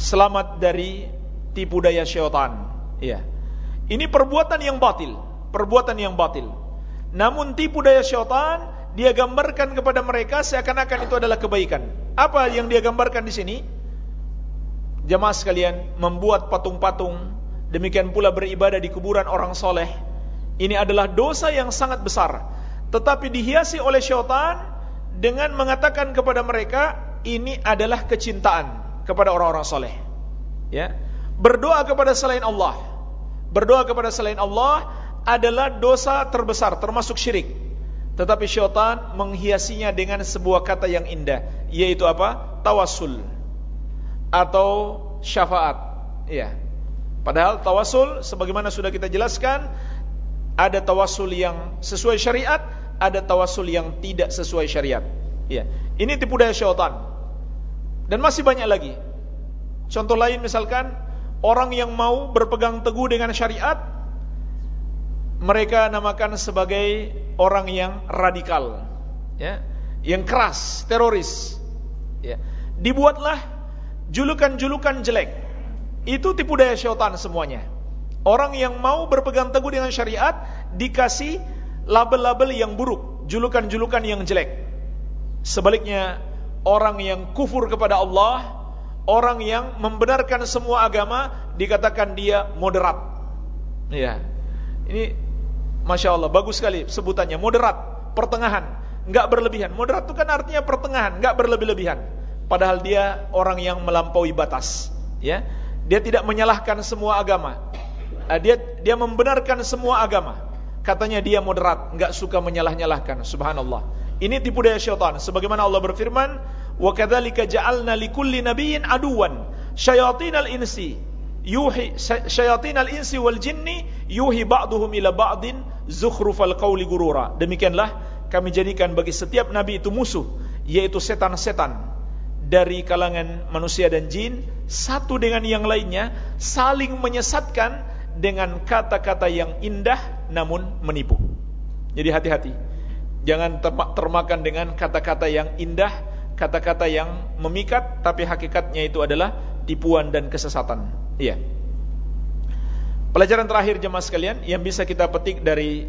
selamat dari tipu daya syaitan. Ya. Ini perbuatan yang batil, perbuatan yang batil. Namun tipu daya syaitan dia gambarkan kepada mereka seakan-akan itu adalah kebaikan. Apa yang dia gambarkan di sini? Jamaah sekalian, membuat patung-patung, demikian pula beribadah di kuburan orang soleh. Ini adalah dosa yang sangat besar. Tetapi dihiasi oleh syaitan dengan mengatakan kepada mereka, ini adalah kecintaan kepada orang-orang soleh. Ya, berdoa kepada selain Allah, berdoa kepada selain Allah adalah dosa terbesar, termasuk syirik. Tetapi syaitan menghiasinya dengan sebuah kata yang indah, yaitu apa? Tawasul atau syafaat. Ya. Padahal tawasul sebagaimana sudah kita jelaskan ada tawasul yang sesuai syariat, ada tawasul yang tidak sesuai syariat. Ya. Ini tipu daya syaitan. Dan masih banyak lagi. Contoh lain misalkan orang yang mau berpegang teguh dengan syariat mereka namakan sebagai orang yang radikal, ya, yang keras, teroris. Ya. Dibuatlah julukan-julukan jelek. Itu tipu daya syaitan semuanya. Orang yang mau berpegang teguh dengan syariat dikasih label-label yang buruk, julukan-julukan yang jelek. Sebaliknya, orang yang kufur kepada Allah, orang yang membenarkan semua agama dikatakan dia moderat. Ya. Ini Masya Allah, bagus sekali sebutannya, moderat, pertengahan, nggak berlebihan. Moderat itu kan artinya pertengahan, nggak berlebih-lebihan. Padahal dia orang yang melampaui batas, ya. Dia tidak menyalahkan semua agama. Eh, dia dia membenarkan semua agama. Katanya dia moderat, nggak suka menyalah-nyalahkan. Subhanallah. Ini tipu daya syaitan. Sebagaimana Allah berfirman, "Wa kadzalika ja'alna likulli nabiyyin aduwan syayatinal insi yuhi syayatinal insi wal jinni yuhi ba'duhum ila ba'din zukhrufal qawli gurura." Demikianlah kami jadikan bagi setiap nabi itu musuh, yaitu setan-setan dari kalangan manusia dan jin satu dengan yang lainnya saling menyesatkan dengan kata-kata yang indah namun menipu. Jadi hati-hati. Jangan termakan dengan kata-kata yang indah, kata-kata yang memikat tapi hakikatnya itu adalah tipuan dan kesesatan. Iya. Pelajaran terakhir jemaah sekalian yang bisa kita petik dari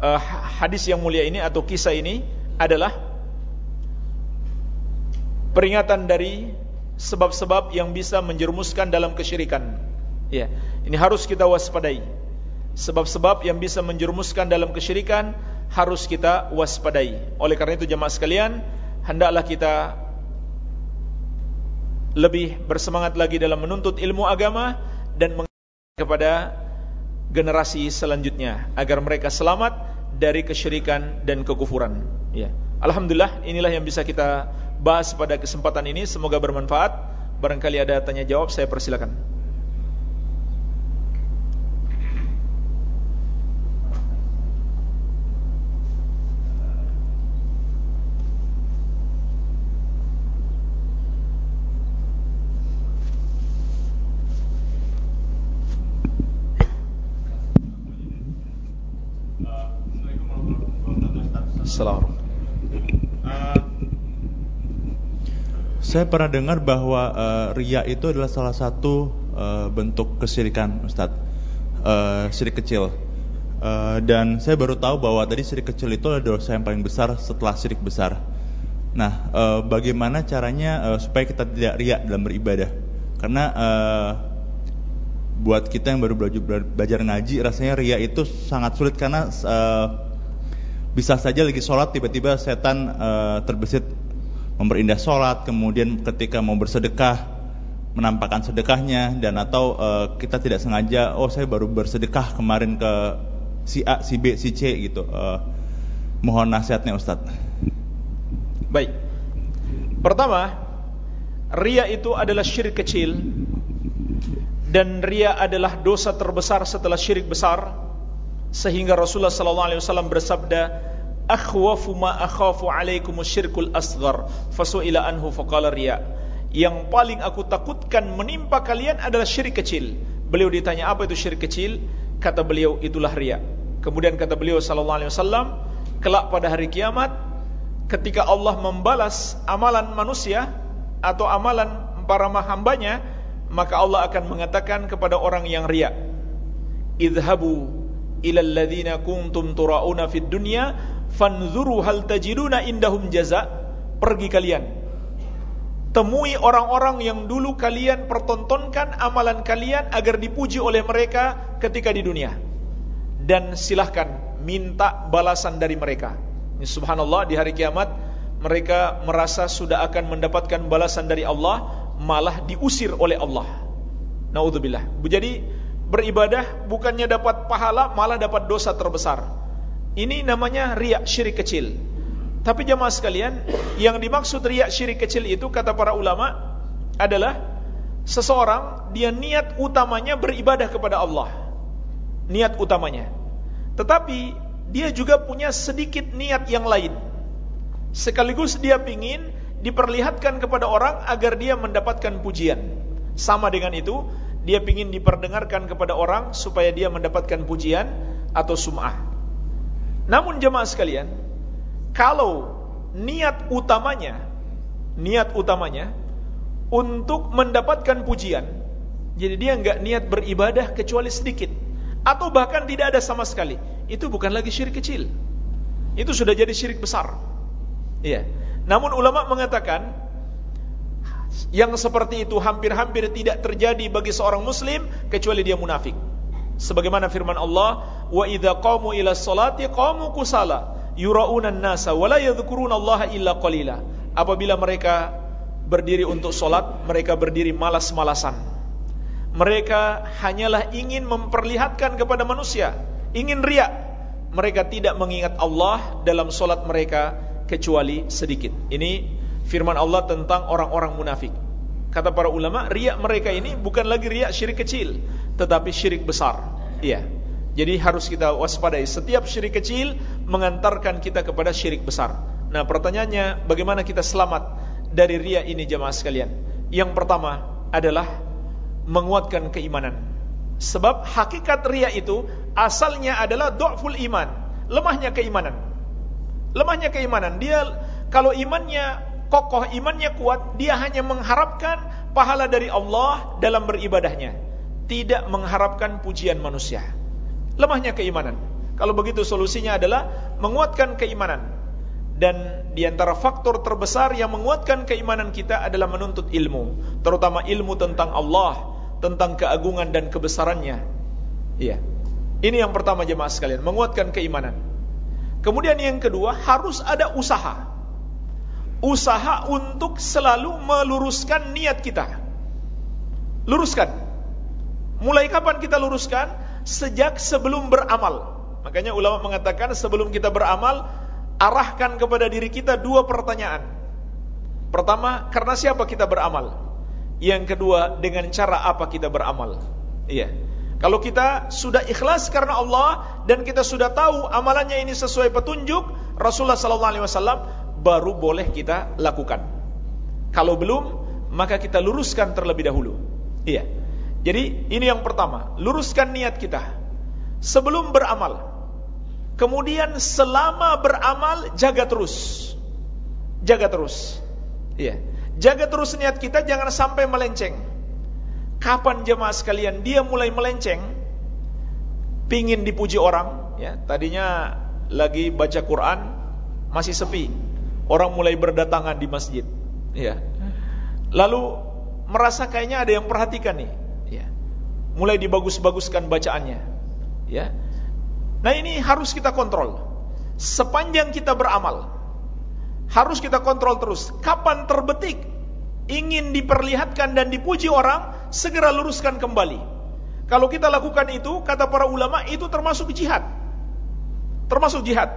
uh, hadis yang mulia ini atau kisah ini adalah peringatan dari sebab-sebab yang bisa menjerumuskan dalam kesyirikan. Ya, ini harus kita waspadai. Sebab-sebab yang bisa menjerumuskan dalam kesyirikan harus kita waspadai. Oleh karena itu jemaah sekalian, hendaklah kita lebih bersemangat lagi dalam menuntut ilmu agama dan kepada generasi selanjutnya agar mereka selamat dari kesyirikan dan kekufuran. Ya. Alhamdulillah inilah yang bisa kita bahas pada kesempatan ini semoga bermanfaat. Barangkali ada tanya jawab saya persilakan. Assalamualaikum. Saya pernah dengar bahwa uh, ria itu adalah salah satu uh, bentuk kesyirikan, Ustadz. Uh, syirik kecil. Uh, dan saya baru tahu bahwa tadi syirik kecil itu adalah dosa yang paling besar setelah syirik besar. Nah, uh, bagaimana caranya uh, supaya kita tidak ria dalam beribadah? Karena uh, buat kita yang baru belajar, belajar ngaji, rasanya ria itu sangat sulit karena uh, bisa saja lagi sholat tiba-tiba setan uh, terbesit memperindah sholat, kemudian ketika mau bersedekah menampakkan sedekahnya dan atau uh, kita tidak sengaja oh saya baru bersedekah kemarin ke si A, si B, si C gitu. Uh, mohon nasihatnya Ustadz. Baik. Pertama, ria itu adalah syirik kecil dan ria adalah dosa terbesar setelah syirik besar sehingga Rasulullah SAW bersabda akhwafu ma akhafu alaikum syirkul asghar. Fasuila anhu faqala riya. Yang paling aku takutkan menimpa kalian adalah syirik kecil. Beliau ditanya apa itu syirik kecil? Kata beliau itulah riya. Kemudian kata beliau sallallahu alaihi wasallam kelak pada hari kiamat ketika Allah membalas amalan manusia atau amalan para hambanya maka Allah akan mengatakan kepada orang yang riya idhabu ila alladhina kuntum turauna fid dunya fanzuru hal tajiduna indahum jaza. Pergi kalian. Temui orang-orang yang dulu kalian pertontonkan amalan kalian agar dipuji oleh mereka ketika di dunia. Dan silahkan minta balasan dari mereka. Subhanallah di hari kiamat mereka merasa sudah akan mendapatkan balasan dari Allah malah diusir oleh Allah. Naudzubillah jadi beribadah bukannya dapat pahala malah dapat dosa terbesar ini namanya riak syirik kecil. Tapi jemaah sekalian, yang dimaksud riak syirik kecil itu kata para ulama adalah seseorang dia niat utamanya beribadah kepada Allah. Niat utamanya. Tetapi dia juga punya sedikit niat yang lain. Sekaligus dia ingin diperlihatkan kepada orang agar dia mendapatkan pujian. Sama dengan itu, dia ingin diperdengarkan kepada orang supaya dia mendapatkan pujian atau sum'ah. Namun jemaah sekalian, kalau niat utamanya, niat utamanya untuk mendapatkan pujian, jadi dia nggak niat beribadah kecuali sedikit, atau bahkan tidak ada sama sekali, itu bukan lagi syirik kecil, itu sudah jadi syirik besar. Iya. Namun ulama mengatakan yang seperti itu hampir-hampir tidak terjadi bagi seorang muslim kecuali dia munafik. Sebagaimana firman Allah, "Wa idza qamu ila sholati qamu kusala, yura'una an-nasa wa la yadhkuruna Allah illa qalila." Apabila mereka berdiri untuk solat, mereka berdiri malas-malasan. Mereka hanyalah ingin memperlihatkan kepada manusia, ingin riak. Mereka tidak mengingat Allah dalam solat mereka kecuali sedikit. Ini firman Allah tentang orang-orang munafik. Kata para ulama, riak mereka ini bukan lagi riak syirik kecil, tetapi syirik besar. Iya. Jadi harus kita waspadai. Setiap syirik kecil mengantarkan kita kepada syirik besar. Nah, pertanyaannya bagaimana kita selamat dari ria ini jemaah sekalian? Yang pertama adalah menguatkan keimanan. Sebab hakikat ria itu asalnya adalah do'ful iman, lemahnya keimanan. Lemahnya keimanan. Dia kalau imannya kokoh, imannya kuat, dia hanya mengharapkan pahala dari Allah dalam beribadahnya tidak mengharapkan pujian manusia. Lemahnya keimanan. Kalau begitu solusinya adalah menguatkan keimanan. Dan di antara faktor terbesar yang menguatkan keimanan kita adalah menuntut ilmu, terutama ilmu tentang Allah, tentang keagungan dan kebesarannya. Iya. Ini yang pertama jemaah sekalian, menguatkan keimanan. Kemudian yang kedua, harus ada usaha. Usaha untuk selalu meluruskan niat kita. Luruskan Mulai kapan kita luruskan? Sejak sebelum beramal. Makanya ulama mengatakan sebelum kita beramal, arahkan kepada diri kita dua pertanyaan. Pertama, karena siapa kita beramal? Yang kedua, dengan cara apa kita beramal? Iya. Kalau kita sudah ikhlas karena Allah dan kita sudah tahu amalannya ini sesuai petunjuk Rasulullah sallallahu alaihi wasallam, baru boleh kita lakukan. Kalau belum, maka kita luruskan terlebih dahulu. Iya. Jadi ini yang pertama, luruskan niat kita sebelum beramal. Kemudian selama beramal jaga terus. Jaga terus. Iya. Jaga terus niat kita jangan sampai melenceng. Kapan jemaah sekalian dia mulai melenceng? Pingin dipuji orang, ya. Tadinya lagi baca Quran masih sepi. Orang mulai berdatangan di masjid. Ya. Lalu merasa kayaknya ada yang perhatikan nih mulai dibagus-baguskan bacaannya. Ya. Nah, ini harus kita kontrol. Sepanjang kita beramal, harus kita kontrol terus. Kapan terbetik ingin diperlihatkan dan dipuji orang, segera luruskan kembali. Kalau kita lakukan itu, kata para ulama, itu termasuk jihad. Termasuk jihad.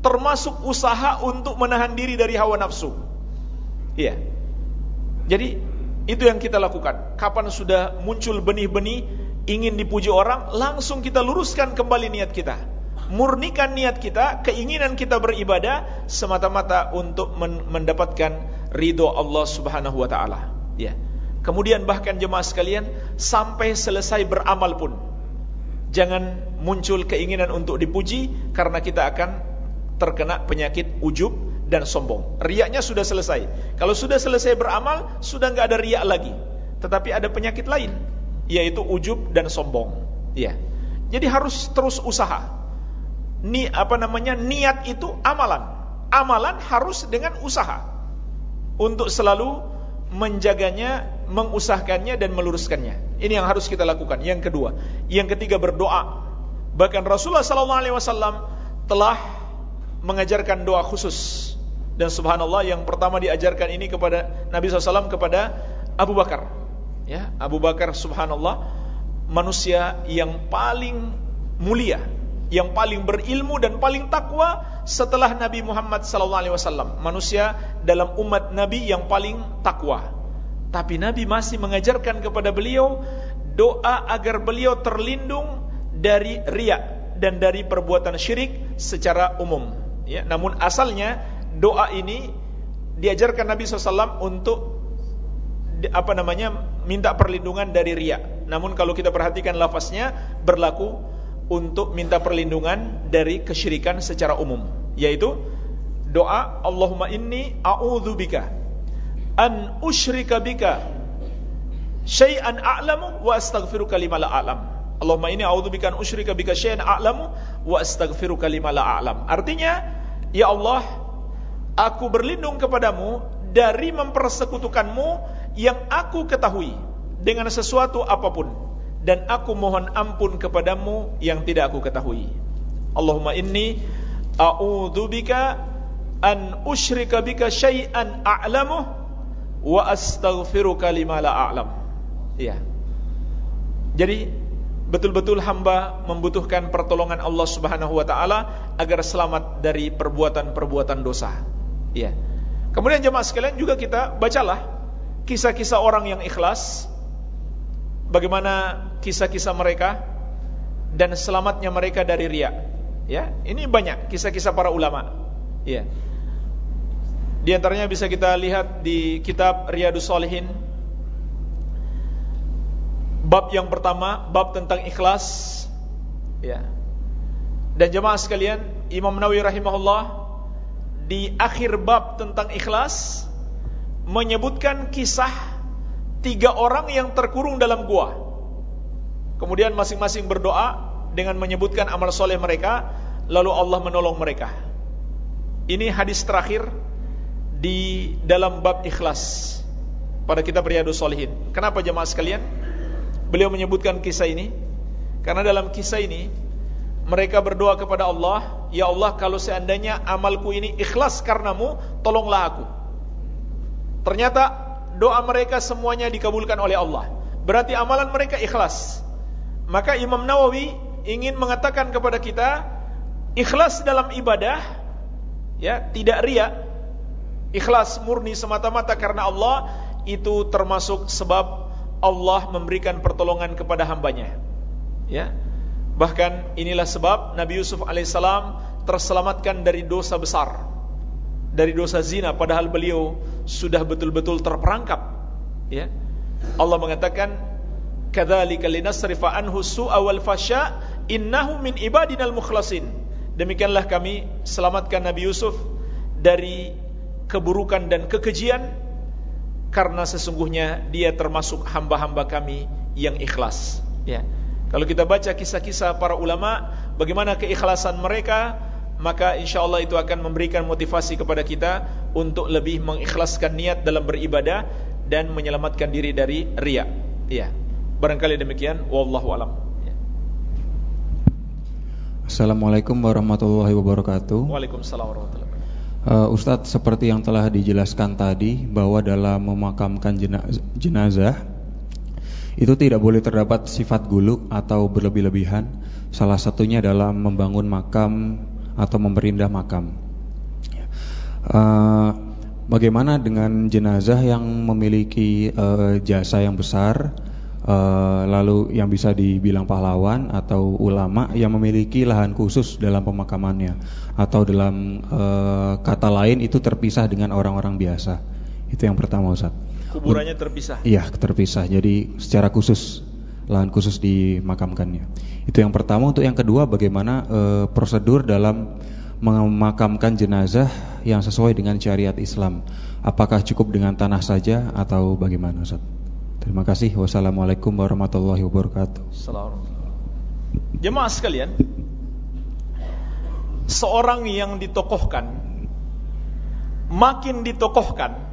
Termasuk usaha untuk menahan diri dari hawa nafsu. Iya. Jadi itu yang kita lakukan. Kapan sudah muncul benih-benih ingin dipuji orang, langsung kita luruskan kembali niat kita. Murnikan niat kita, keinginan kita beribadah semata-mata untuk mendapatkan ridho Allah Subhanahu wa taala. Ya. Kemudian bahkan jemaah sekalian sampai selesai beramal pun jangan muncul keinginan untuk dipuji karena kita akan terkena penyakit ujub dan sombong. Riaknya sudah selesai. Kalau sudah selesai beramal, sudah nggak ada riak lagi. Tetapi ada penyakit lain, yaitu ujub dan sombong. Ya. Jadi harus terus usaha. ni apa namanya niat itu amalan. Amalan harus dengan usaha untuk selalu menjaganya, mengusahakannya dan meluruskannya. Ini yang harus kita lakukan. Yang kedua, yang ketiga berdoa. Bahkan Rasulullah sallallahu alaihi wasallam telah mengajarkan doa khusus. Dan subhanallah yang pertama diajarkan ini kepada Nabi SAW kepada Abu Bakar. Ya, Abu Bakar subhanallah manusia yang paling mulia, yang paling berilmu dan paling takwa setelah Nabi Muhammad SAW. Manusia dalam umat Nabi yang paling takwa. Tapi Nabi masih mengajarkan kepada beliau doa agar beliau terlindung dari riak dan dari perbuatan syirik secara umum. Ya, namun asalnya doa ini diajarkan Nabi SAW untuk apa namanya minta perlindungan dari riak. Namun kalau kita perhatikan lafaznya berlaku untuk minta perlindungan dari kesyirikan secara umum, yaitu doa Allahumma inni a'udzubika an usyrika bika syai'an a'lamu wa astaghfiruka lima la a'lam. Allahumma inni a'udzubika an usyrika bika syai'an a'lamu wa astaghfiruka lima la a'lam. Artinya Ya Allah, aku berlindung kepadamu dari mempersekutukanmu yang aku ketahui dengan sesuatu apa pun dan aku mohon ampun kepadamu yang tidak aku ketahui. Allahumma inni a'udzubika an usyrika bika syai'an a'lamu wa astaghfiruka lima la a'lam. Iya. Jadi betul-betul hamba membutuhkan pertolongan Allah Subhanahu wa taala agar selamat dari perbuatan-perbuatan dosa. Ya. Kemudian jemaah sekalian juga kita bacalah kisah-kisah orang yang ikhlas bagaimana kisah-kisah mereka dan selamatnya mereka dari riya. Ya, ini banyak kisah-kisah para ulama. Ya. Di antaranya bisa kita lihat di kitab Riyadus Salihin Bab yang pertama, bab tentang ikhlas. Ya. Dan jemaah sekalian, Imam Nawawi rahimahullah di akhir bab tentang ikhlas menyebutkan kisah tiga orang yang terkurung dalam gua. Kemudian masing-masing berdoa dengan menyebutkan amal soleh mereka, lalu Allah menolong mereka. Ini hadis terakhir di dalam bab ikhlas pada kitab Riyadus Solihin. Kenapa jemaah sekalian? Beliau menyebutkan kisah ini karena dalam kisah ini mereka berdoa kepada Allah, "Ya Allah, kalau seandainya amalku ini ikhlas karenamu, tolonglah aku." Ternyata doa mereka semuanya dikabulkan oleh Allah. Berarti amalan mereka ikhlas. Maka Imam Nawawi ingin mengatakan kepada kita, ikhlas dalam ibadah ya, tidak ria. Ikhlas murni semata-mata karena Allah itu termasuk sebab Allah memberikan pertolongan kepada hambanya. Ya, bahkan inilah sebab Nabi Yusuf alaihissalam terselamatkan dari dosa besar, dari dosa zina, padahal beliau sudah betul-betul terperangkap. Ya, Allah mengatakan, "Kadzalika linasrifa anhu su'a wal fasya, innahu min ibadinal mukhlasin." Demikianlah kami selamatkan Nabi Yusuf dari keburukan dan kekejian karena sesungguhnya dia termasuk hamba-hamba kami yang ikhlas ya kalau kita baca kisah-kisah para ulama bagaimana keikhlasan mereka maka insyaallah itu akan memberikan motivasi kepada kita untuk lebih mengikhlaskan niat dalam beribadah dan menyelamatkan diri dari riya. Ya barangkali demikian wallahu alam. Ya. Assalamualaikum warahmatullahi wabarakatuh. Waalaikumsalam warahmatullahi wabarakatuh. Uh, Ustadz, seperti yang telah dijelaskan tadi bahwa dalam memakamkan jenazah itu tidak boleh terdapat sifat gulu atau berlebih-lebihan. Salah satunya dalam membangun makam atau memperindah makam. Uh, bagaimana dengan jenazah yang memiliki uh, jasa yang besar? uh, lalu yang bisa dibilang pahlawan atau ulama yang memiliki lahan khusus dalam pemakamannya atau dalam uh, kata lain itu terpisah dengan orang-orang biasa. Itu yang pertama Ustaz. Kuburannya terpisah. Iya, terpisah. Jadi secara khusus lahan khusus dimakamkannya. Itu yang pertama. Untuk yang kedua bagaimana uh, prosedur dalam memakamkan jenazah yang sesuai dengan syariat Islam. Apakah cukup dengan tanah saja atau bagaimana Ustaz? Terima kasih. Wassalamualaikum warahmatullahi wabarakatuh. Jemaah sekalian, seorang yang ditokohkan makin ditokohkan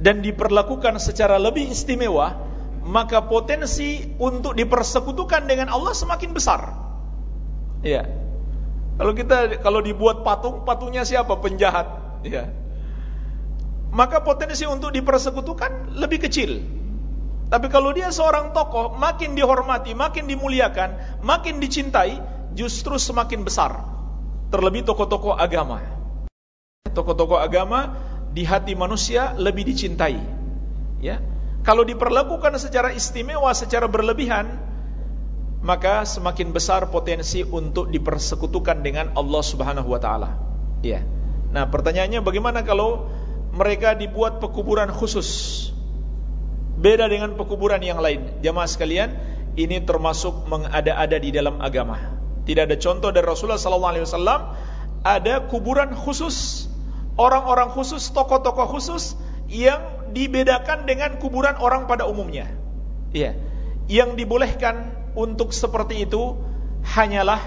dan diperlakukan secara lebih istimewa, maka potensi untuk dipersekutukan dengan Allah semakin besar. Ya. Kalau kita kalau dibuat patung, patungnya siapa? Penjahat, ya. Maka potensi untuk dipersekutukan lebih kecil. Tapi kalau dia seorang tokoh, makin dihormati, makin dimuliakan, makin dicintai, justru semakin besar. Terlebih tokoh-tokoh agama. Tokoh-tokoh agama di hati manusia lebih dicintai. Ya. Kalau diperlakukan secara istimewa, secara berlebihan, maka semakin besar potensi untuk dipersekutukan dengan Allah Subhanahu wa taala. Ya. Nah, pertanyaannya bagaimana kalau mereka dibuat pekuburan khusus? Beda dengan pekuburan yang lain. Jamaah sekalian, ini termasuk mengada-ada di dalam agama. Tidak ada contoh dari Rasulullah sallallahu alaihi wasallam ada kuburan khusus, orang-orang khusus, tokoh-tokoh khusus yang dibedakan dengan kuburan orang pada umumnya. Iya. Yang dibolehkan untuk seperti itu hanyalah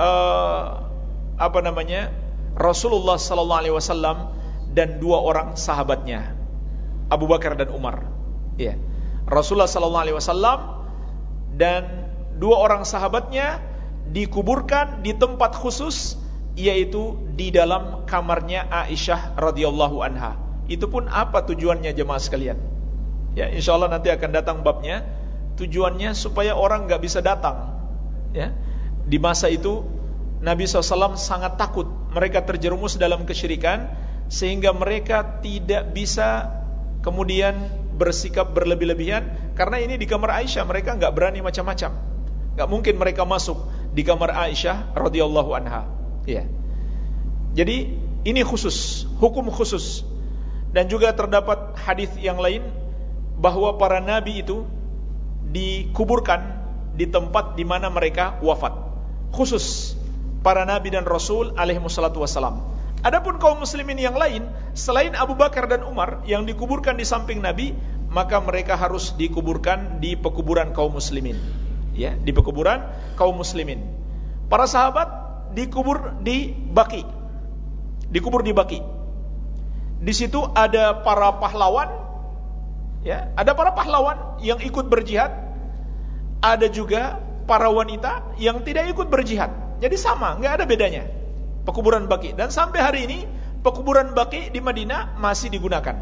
uh, apa namanya? Rasulullah sallallahu alaihi wasallam dan dua orang sahabatnya, Abu Bakar dan Umar. Ya. Rasulullah sallallahu alaihi wasallam dan dua orang sahabatnya dikuburkan di tempat khusus yaitu di dalam kamarnya Aisyah radhiyallahu anha. Itu pun apa tujuannya jemaah sekalian? Ya, insyaallah nanti akan datang babnya. Tujuannya supaya orang nggak bisa datang. Ya. Di masa itu Nabi SAW sangat takut mereka terjerumus dalam kesyirikan sehingga mereka tidak bisa kemudian bersikap berlebih-lebihan karena ini di kamar Aisyah mereka nggak berani macam-macam nggak mungkin mereka masuk di kamar Aisyah radhiyallahu anha ya jadi ini khusus hukum khusus dan juga terdapat hadis yang lain bahwa para nabi itu dikuburkan di tempat di mana mereka wafat khusus para nabi dan rasul alaihi wassalatu wassalam Adapun kaum muslimin yang lain selain Abu Bakar dan Umar yang dikuburkan di samping Nabi, maka mereka harus dikuburkan di pekuburan kaum muslimin. Ya, di pekuburan kaum muslimin. Para sahabat dikubur di Baki. Dikubur di Baki. Di situ ada para pahlawan ya, ada para pahlawan yang ikut berjihad. Ada juga para wanita yang tidak ikut berjihad. Jadi sama, nggak ada bedanya pekuburan Baki dan sampai hari ini pekuburan Baki di Madinah masih digunakan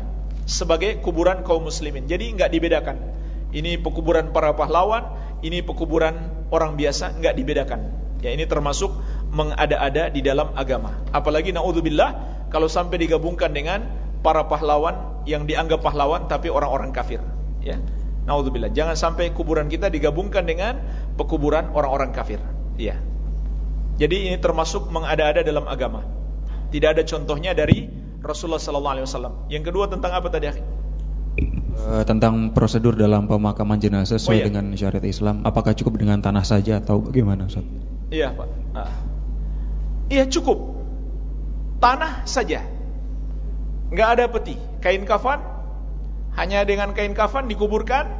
sebagai kuburan kaum muslimin. Jadi nggak dibedakan. Ini pekuburan para pahlawan, ini pekuburan orang biasa, nggak dibedakan. Ya ini termasuk mengada-ada di dalam agama. Apalagi naudzubillah kalau sampai digabungkan dengan para pahlawan yang dianggap pahlawan tapi orang-orang kafir. Ya. Naudzubillah. Jangan sampai kuburan kita digabungkan dengan pekuburan orang-orang kafir. Ya. Jadi ini termasuk mengada-ada dalam agama. Tidak ada contohnya dari Rasulullah sallallahu alaihi wasallam. Yang kedua tentang apa tadi, akhi? Uh, tentang prosedur dalam pemakaman jenazah sesuai oh, iya. dengan syariat Islam, apakah cukup dengan tanah saja atau bagaimana, Ustaz? Iya, Pak. Ah. Iya, cukup. Tanah saja. Enggak ada peti. Kain kafan hanya dengan kain kafan dikuburkan.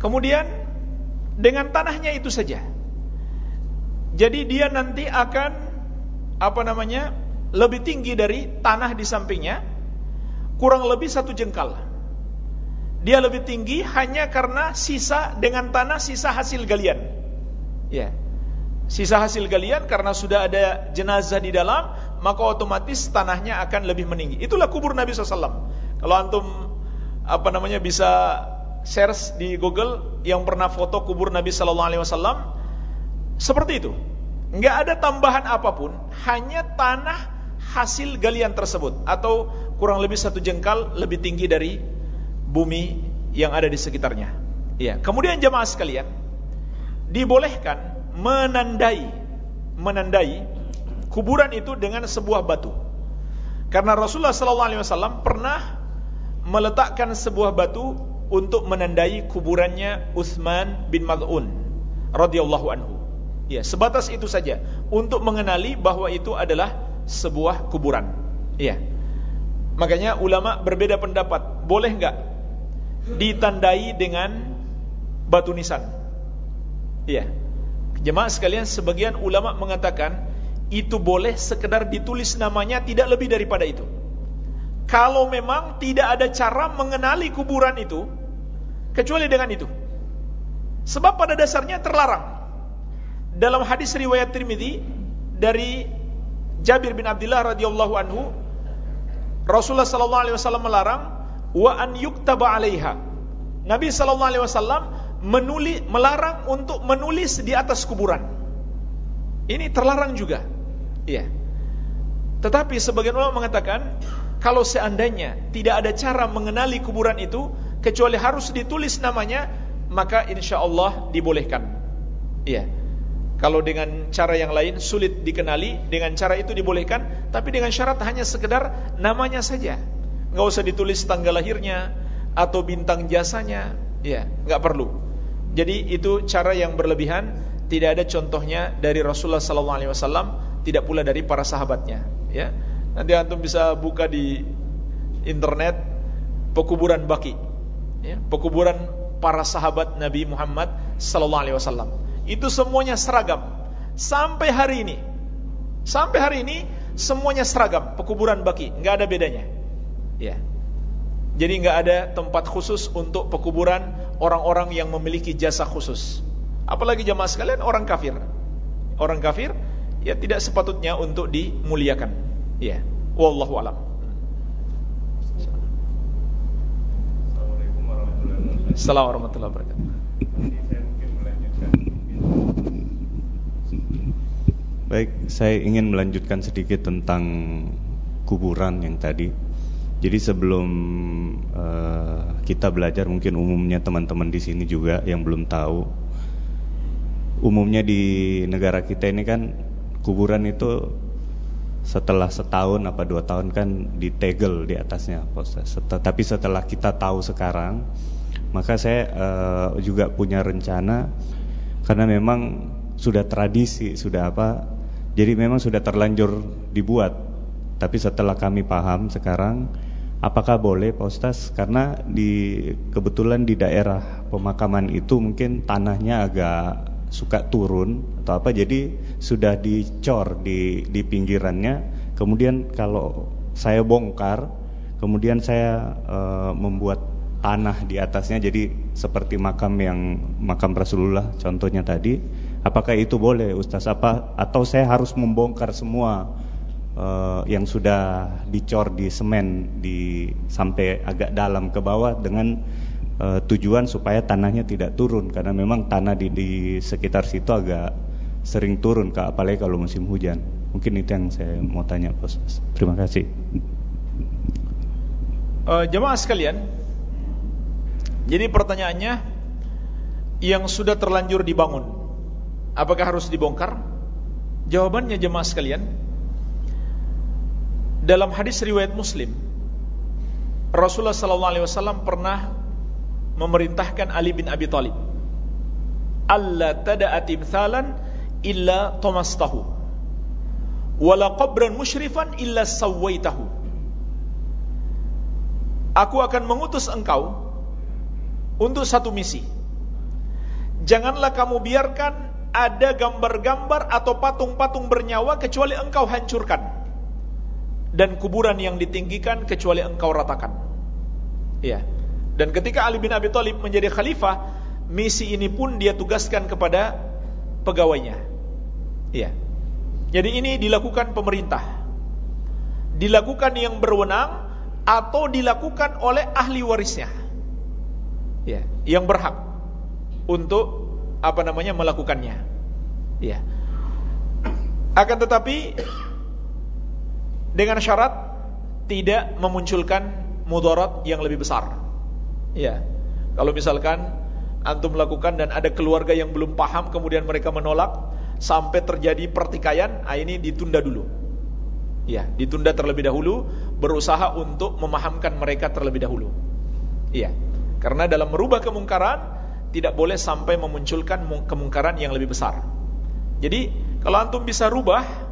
Kemudian dengan tanahnya itu saja. Jadi dia nanti akan apa namanya lebih tinggi dari tanah di sampingnya, kurang lebih satu jengkal. Dia lebih tinggi hanya karena sisa dengan tanah sisa hasil galian. Ya, sisa hasil galian karena sudah ada jenazah di dalam, maka otomatis tanahnya akan lebih meninggi. Itulah kubur Nabi SAW. Kalau antum apa namanya bisa search di Google yang pernah foto kubur Nabi Sallallahu Alaihi Wasallam, seperti itu. Nggak ada tambahan apa pun, hanya tanah hasil galian tersebut atau kurang lebih satu jengkal lebih tinggi dari bumi yang ada di sekitarnya. Ya. Kemudian jemaah sekalian, dibolehkan menandai menandai kuburan itu dengan sebuah batu. Karena Rasulullah SAW pernah meletakkan sebuah batu untuk menandai kuburannya Utsman bin Mad'un radhiyallahu anhu. Ya, sebatas itu saja untuk mengenali bahwa itu adalah sebuah kuburan. Ya. Makanya ulama berbeda pendapat, boleh enggak ditandai dengan batu nisan? Iya. Jemaah sekalian, sebagian ulama mengatakan itu boleh sekedar ditulis namanya tidak lebih daripada itu. Kalau memang tidak ada cara mengenali kuburan itu kecuali dengan itu. Sebab pada dasarnya terlarang. Dalam hadis riwayat Tirmidzi dari Jabir bin Abdullah radhiyallahu anhu, Rasulullah sallallahu alaihi wasallam melarang wa an yuktaba 'alaiha. Nabi sallallahu alaihi wasallam menulis melarang untuk menulis di atas kuburan. Ini terlarang juga. Iya. Tetapi sebagian ulama mengatakan kalau seandainya tidak ada cara mengenali kuburan itu kecuali harus ditulis namanya, maka insya Allah dibolehkan. Iya. Kalau dengan cara yang lain sulit dikenali, dengan cara itu dibolehkan, tapi dengan syarat hanya sekedar namanya saja. Nggak usah ditulis tanggal lahirnya atau bintang jasanya, ya, nggak perlu. Jadi itu cara yang berlebihan, tidak ada contohnya dari Rasulullah SAW tidak pula dari para sahabatnya ya. Nanti antum bisa buka di internet pekuburan baki ya. Pekuburan para sahabat Nabi Muhammad sallallahu alaihi wasallam. Itu semuanya seragam. Sampai hari ini sampai hari ini semuanya seragam. Pekuburan baki nggak ada bedanya ya jadi nggak ada tempat khusus untuk pekuburan orang-orang yang memiliki jasa khusus apalagi jamaah sekalian orang kafir orang kafir ya tidak sepatutnya untuk dimuliakan. Ya, wallahu alam. Assalamualaikum warahmatullahi wabarakatuh. Baik, saya ingin melanjutkan sedikit tentang kuburan yang tadi. Jadi sebelum uh, kita belajar, mungkin umumnya teman-teman di sini juga yang belum tahu, umumnya di negara kita ini kan kuburan itu setelah setahun apa dua tahun kan ditegel di atasnya proses. Tapi setelah kita tahu sekarang, maka saya uh, juga punya rencana karena memang sudah tradisi, sudah apa, jadi memang sudah terlanjur dibuat. Tapi setelah kami paham sekarang, apakah boleh Pak Ustaz? Karena di kebetulan di daerah pemakaman itu mungkin tanahnya agak suka turun atau apa jadi sudah dicor di di pinggirannya. Kemudian kalau saya bongkar kemudian saya e, membuat tanah di atasnya jadi seperti makam yang makam Rasulullah contohnya tadi. Apakah itu boleh Ustaz? Apa atau saya harus membongkar semua e, yang sudah dicor di semen di sampai agak dalam ke bawah dengan uh, tujuan supaya tanahnya tidak turun. Karena memang tanah di, di sekitar situ agak sering turun kak apalagi kalau musim hujan. Mungkin itu yang saya mau tanya bos. Terima kasih. Uh, jemaah sekalian jadi pertanyaannya yang sudah terlanjur dibangun apakah harus dibongkar? Jawabannya jemaah sekalian dalam hadis riwayat Muslim Rasulullah SAW pernah memerintahkan Ali bin Abi Thalib alla tada'a timthalan illa tamastahu wala qabran musyrifan illa sawaitahu. Aku akan mengutus engkau untuk satu misi. Janganlah kamu biarkan ada gambar-gambar atau patung-patung bernyawa kecuali engkau hancurkan dan kuburan yang ditinggikan kecuali engkau ratakan. Ya. Dan ketika Ali bin Abi Thalib menjadi khalifah, misi ini pun dia tugaskan kepada pegawainya. Iya. Jadi ini dilakukan pemerintah. Dilakukan yang berwenang atau dilakukan oleh ahli warisnya. Ya, yang berhak untuk apa namanya melakukannya. Ya. Akan tetapi dengan syarat tidak memunculkan mudarat yang lebih besar. Ya. Kalau misalkan antum melakukan dan ada keluarga yang belum paham kemudian mereka menolak sampai terjadi pertikaian, ah ini ditunda dulu. Ya, ditunda terlebih dahulu, berusaha untuk memahamkan mereka terlebih dahulu. Iya. Karena dalam merubah kemungkaran tidak boleh sampai memunculkan kemungkaran yang lebih besar. Jadi, kalau antum bisa rubah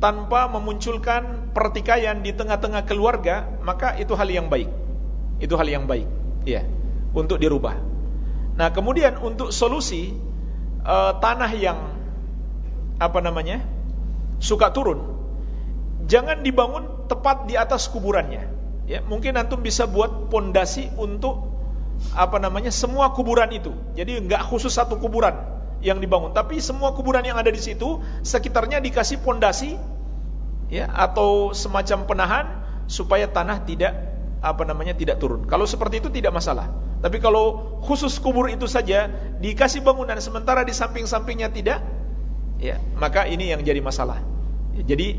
tanpa memunculkan pertikaian di tengah-tengah keluarga, maka itu hal yang baik. Itu hal yang baik. Ya, untuk dirubah. Nah, kemudian untuk solusi uh, tanah yang apa namanya? suka turun, jangan dibangun tepat di atas kuburannya. Ya, mungkin antum bisa buat pondasi untuk apa namanya semua kuburan itu. Jadi nggak khusus satu kuburan yang dibangun, tapi semua kuburan yang ada di situ sekitarnya dikasih pondasi ya atau semacam penahan supaya tanah tidak apa namanya tidak turun. Kalau seperti itu tidak masalah. Tapi kalau khusus kubur itu saja dikasih bangunan sementara di samping-sampingnya tidak, ya maka ini yang jadi masalah. Ya, jadi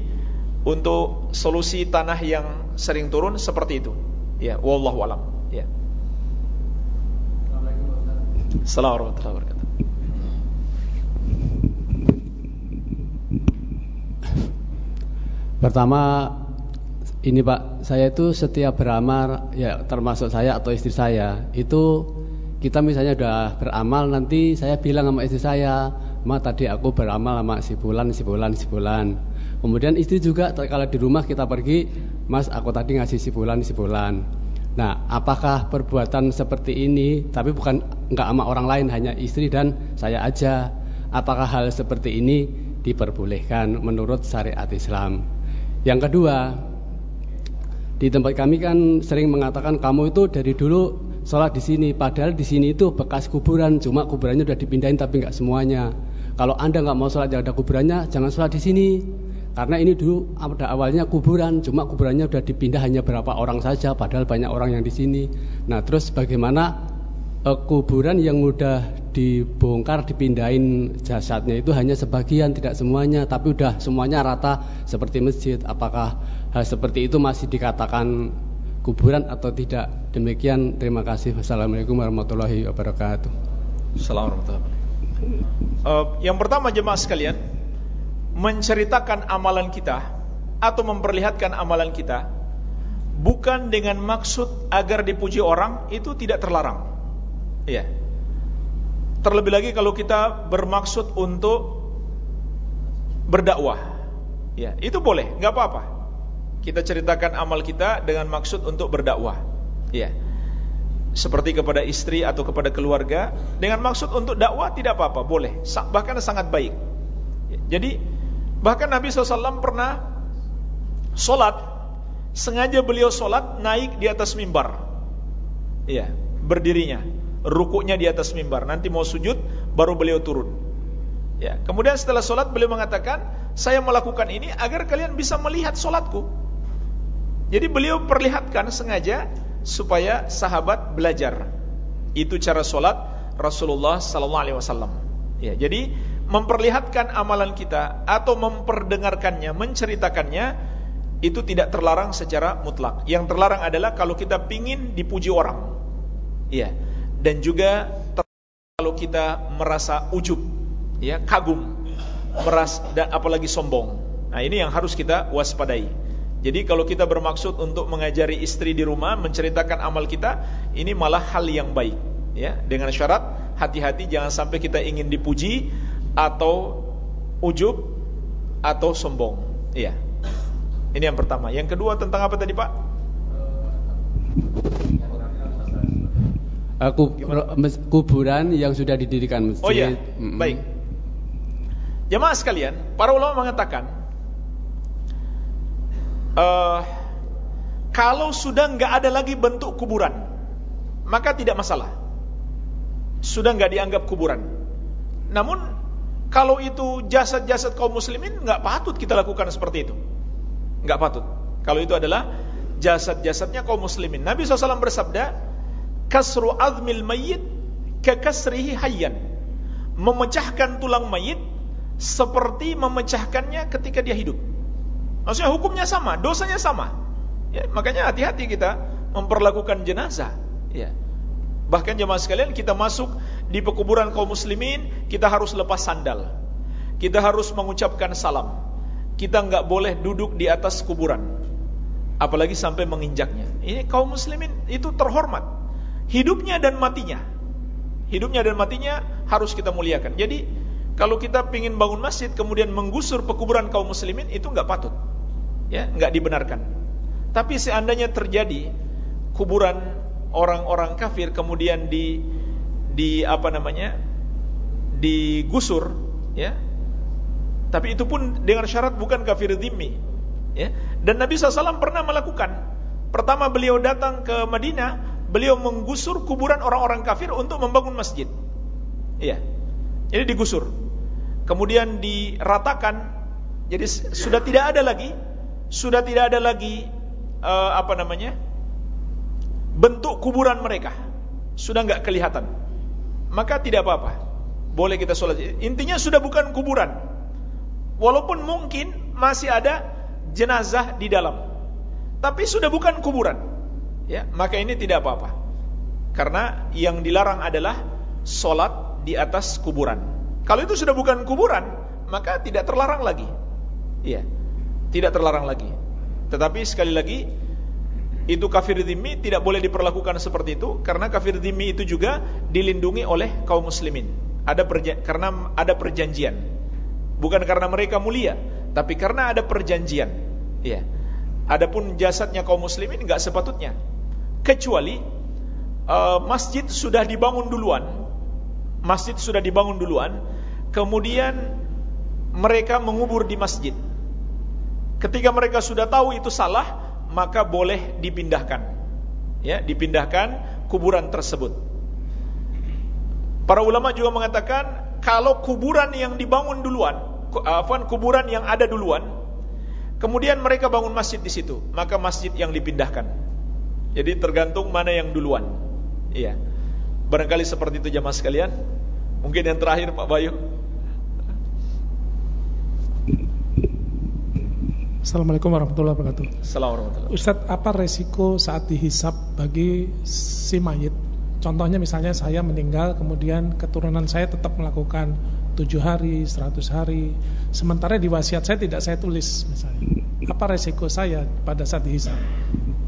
untuk solusi tanah yang sering turun seperti itu. Ya, wallahu alam. Ya. Assalamualaikum warahmatullahi wabarakatuh. Pertama ini Pak, saya itu setiap beramal ya termasuk saya atau istri saya itu kita misalnya udah beramal nanti saya bilang sama istri saya, "Ma, tadi aku beramal sama si bulan, si bulan, si bulan." Kemudian istri juga kalau di rumah kita pergi, "Mas, aku tadi ngasih si bulan, si bulan." Nah, apakah perbuatan seperti ini tapi bukan enggak sama orang lain hanya istri dan saya aja? Apakah hal seperti ini diperbolehkan menurut syariat Islam? Yang kedua, di tempat kami kan sering mengatakan kamu itu dari dulu sholat di sini, padahal di sini itu bekas kuburan, cuma kuburannya udah dipindahin tapi nggak semuanya. Kalau anda nggak mau sholat yang ada kuburannya, jangan sholat di sini. Karena ini dulu pada awalnya kuburan, cuma kuburannya udah dipindah hanya berapa orang saja, padahal banyak orang yang di sini. Nah, terus bagaimana uh, kuburan yang udah dibongkar, dipindahin jasadnya itu hanya sebagian, tidak semuanya, tapi udah semuanya rata seperti masjid. Apakah hal seperti itu masih dikatakan kuburan atau tidak. Demikian, terima kasih. Wassalamualaikum warahmatullahi wabarakatuh. Assalamualaikum warahmatullahi wabarakatuh. Uh, yang pertama jemaah sekalian, menceritakan amalan kita atau memperlihatkan amalan kita bukan dengan maksud agar dipuji orang itu tidak terlarang. Iya. Terlebih lagi kalau kita bermaksud untuk berdakwah. Ya, itu boleh, nggak apa-apa kita ceritakan amal kita dengan maksud untuk berdakwah. Ya. Seperti kepada istri atau kepada keluarga dengan maksud untuk dakwah tidak apa-apa, boleh. Bahkan sangat baik. Ya. Jadi bahkan Nabi SAW pernah solat sengaja beliau solat naik di atas mimbar. Iya, berdirinya, rukuknya di atas mimbar. Nanti mau sujud baru beliau turun. Ya, kemudian setelah solat beliau mengatakan, saya melakukan ini agar kalian bisa melihat solatku. Jadi beliau perlihatkan sengaja supaya sahabat belajar. Itu cara solat Rasulullah Sallallahu Alaihi Wasallam. Ya, jadi memperlihatkan amalan kita atau memperdengarkannya, menceritakannya itu tidak terlarang secara mutlak. Yang terlarang adalah kalau kita pingin dipuji orang. Ya. Dan juga kalau kita merasa ujub, ya, kagum, meras dan apalagi sombong. Nah, ini yang harus kita waspadai. Jadi kalau kita bermaksud untuk mengajari istri di rumah, menceritakan amal kita, ini malah hal yang baik. Ya, dengan syarat hati-hati jangan sampai kita ingin dipuji atau ujub atau sombong. Iya. Ini yang pertama. Yang kedua tentang apa tadi, Pak? Aku kuburan yang sudah didirikan masjid. Oh iya, baik. Jemaah sekalian, para ulama mengatakan uh, kalau sudah nggak ada lagi bentuk kuburan, maka tidak masalah. Sudah nggak dianggap kuburan. Namun kalau itu jasad-jasad kaum muslimin nggak patut kita lakukan seperti itu. Nggak patut. Kalau itu adalah jasad-jasadnya kaum muslimin. Nabi SAW bersabda, "Kasru azmil mayyit kekasrihi hayyan." Memecahkan tulang mayit seperti memecahkannya ketika dia hidup. Maksudnya hukumnya sama, dosanya sama. Ya, makanya hati-hati kita memperlakukan jenazah. Ya. Bahkan jemaah sekalian kita masuk di pekuburan kaum muslimin, kita harus lepas sandal. Kita harus mengucapkan salam. Kita nggak boleh duduk di atas kuburan. Apalagi sampai menginjaknya. Ini kaum muslimin itu terhormat. Hidupnya dan matinya. Hidupnya dan matinya harus kita muliakan. Jadi kalau kita ingin bangun masjid kemudian menggusur pekuburan kaum muslimin itu nggak patut ya nggak dibenarkan. Tapi seandainya terjadi kuburan orang-orang kafir kemudian di di apa namanya digusur, ya Tapi itu pun dengan syarat bukan kafir dhimmi. Ya. Dan Nabi SAW pernah melakukan. Pertama beliau datang ke Madinah, beliau menggusur kuburan orang-orang kafir untuk membangun masjid. Iya. Jadi digusur. Kemudian diratakan. Jadi sudah tidak ada lagi, sudah tidak ada lagi uh, apa namanya? bentuk kuburan mereka. Sudah nggak kelihatan. Maka tidak apa-apa. Boleh kita sholat. Intinya sudah bukan kuburan. Walaupun mungkin masih ada jenazah di dalam. Tapi sudah bukan kuburan. Ya, maka ini tidak apa-apa. Karena yang dilarang adalah sholat di atas kuburan. Kalau itu sudah bukan kuburan, maka tidak terlarang lagi. Iya, tidak terlarang lagi. Tetapi sekali lagi, itu kafir dhimmi tidak boleh diperlakukan seperti itu karena kafir dhimmi itu juga dilindungi oleh kaum muslimin. Ada karena ada perjanjian. Bukan karena mereka mulia, tapi karena ada perjanjian. Iya. Adapun jasadnya kaum muslimin enggak sepatutnya. Kecuali uh, masjid sudah dibangun duluan masjid sudah dibangun duluan, kemudian mereka mengubur di masjid. Ketika mereka sudah tahu itu salah, maka boleh dipindahkan. Ya, dipindahkan kuburan tersebut. Para ulama juga mengatakan kalau kuburan yang dibangun duluan, afwan kuburan yang ada duluan, kemudian mereka bangun masjid di situ, maka masjid yang dipindahkan. Jadi tergantung mana yang duluan. Iya. Barangkali seperti itu jamaah sekalian. Mungkin yang terakhir Pak Bayu. Assalamualaikum warahmatullahi wabarakatuh. Assalamualaikum. Ustadz, apa resiko saat dihisap bagi si mayit? Contohnya misalnya saya meninggal, kemudian keturunan saya tetap melakukan tujuh hari, seratus hari, sementara di wasiat saya tidak saya tulis misalnya. Apa resiko saya pada saat dihisap?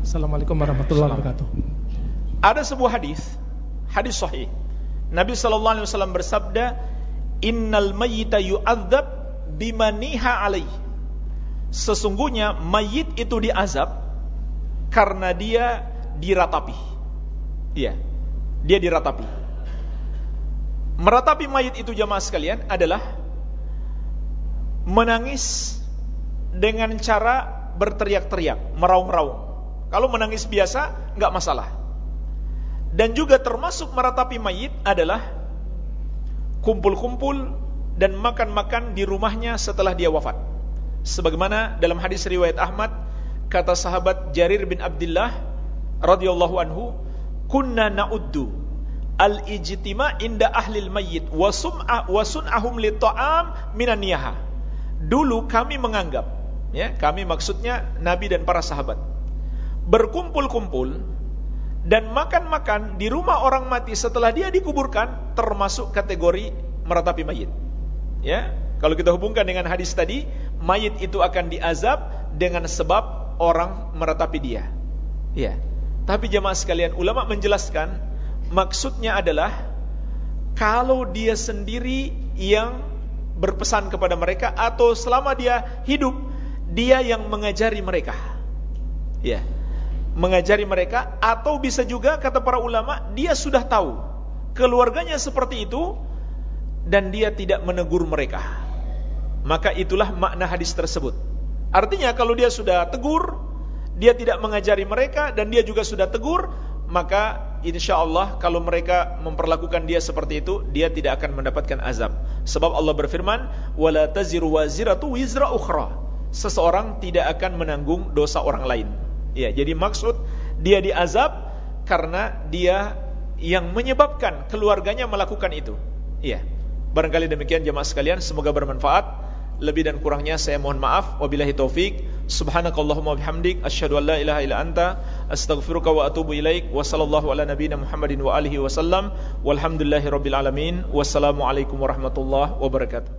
Assalamualaikum warahmatullahi wabarakatuh. Ada sebuah hadis Hadis sahih. Nabi sallallahu alaihi wasallam bersabda, "Innal mayyita yu'adzab bimaniha alaih." Sesungguhnya mayit itu diazab karena dia diratapi. Iya. Dia diratapi. Meratapi mayit itu jamaah sekalian adalah menangis dengan cara berteriak-teriak, meraung-raung. Kalau menangis biasa nggak masalah. Dan juga termasuk meratapi mayit adalah kumpul-kumpul dan makan-makan di rumahnya setelah dia wafat. Sebagaimana dalam hadis riwayat Ahmad kata sahabat Jarir bin Abdullah radhiyallahu anhu, "Kunna na'uddu al-ijtima' inda ahli al-mayyit wa sum'a wa sun'ahum li ta'am minan niyaha." Dulu kami menganggap, ya, kami maksudnya Nabi dan para sahabat berkumpul-kumpul dan makan-makan di rumah orang mati setelah dia dikuburkan termasuk kategori meratapi mayit. Ya, kalau kita hubungkan dengan hadis tadi, mayit itu akan diazab dengan sebab orang meratapi dia. Ya. Tapi jemaah sekalian, ulama menjelaskan maksudnya adalah kalau dia sendiri yang berpesan kepada mereka atau selama dia hidup dia yang mengajari mereka. Ya. Mengajari mereka atau bisa juga kata para ulama dia sudah tahu keluarganya seperti itu dan dia tidak menegur mereka. Maka itulah makna hadis tersebut. Artinya kalau dia sudah tegur dia tidak mengajari mereka dan dia juga sudah tegur maka insya Allah kalau mereka memperlakukan dia seperti itu dia tidak akan mendapatkan azab sebab Allah berfirman wala taziru waziratu wizra ukhra seseorang tidak akan menanggung dosa orang lain Ya, jadi maksud dia diazab karena dia yang menyebabkan keluarganya melakukan itu. Iya. Barangkali demikian jemaah sekalian, semoga bermanfaat. Lebih dan kurangnya saya mohon maaf. Wabillahi taufik. Subhanakallahumma bihamdik asyhadu an la ilaha illa anta astaghfiruka wa atubu ilaik. Wa sallallahu ala nabiyyina Muhammadin wa alihi wasallam. Walhamdulillahirabbil alamin. Wassalamualaikum warahmatullahi wabarakatuh.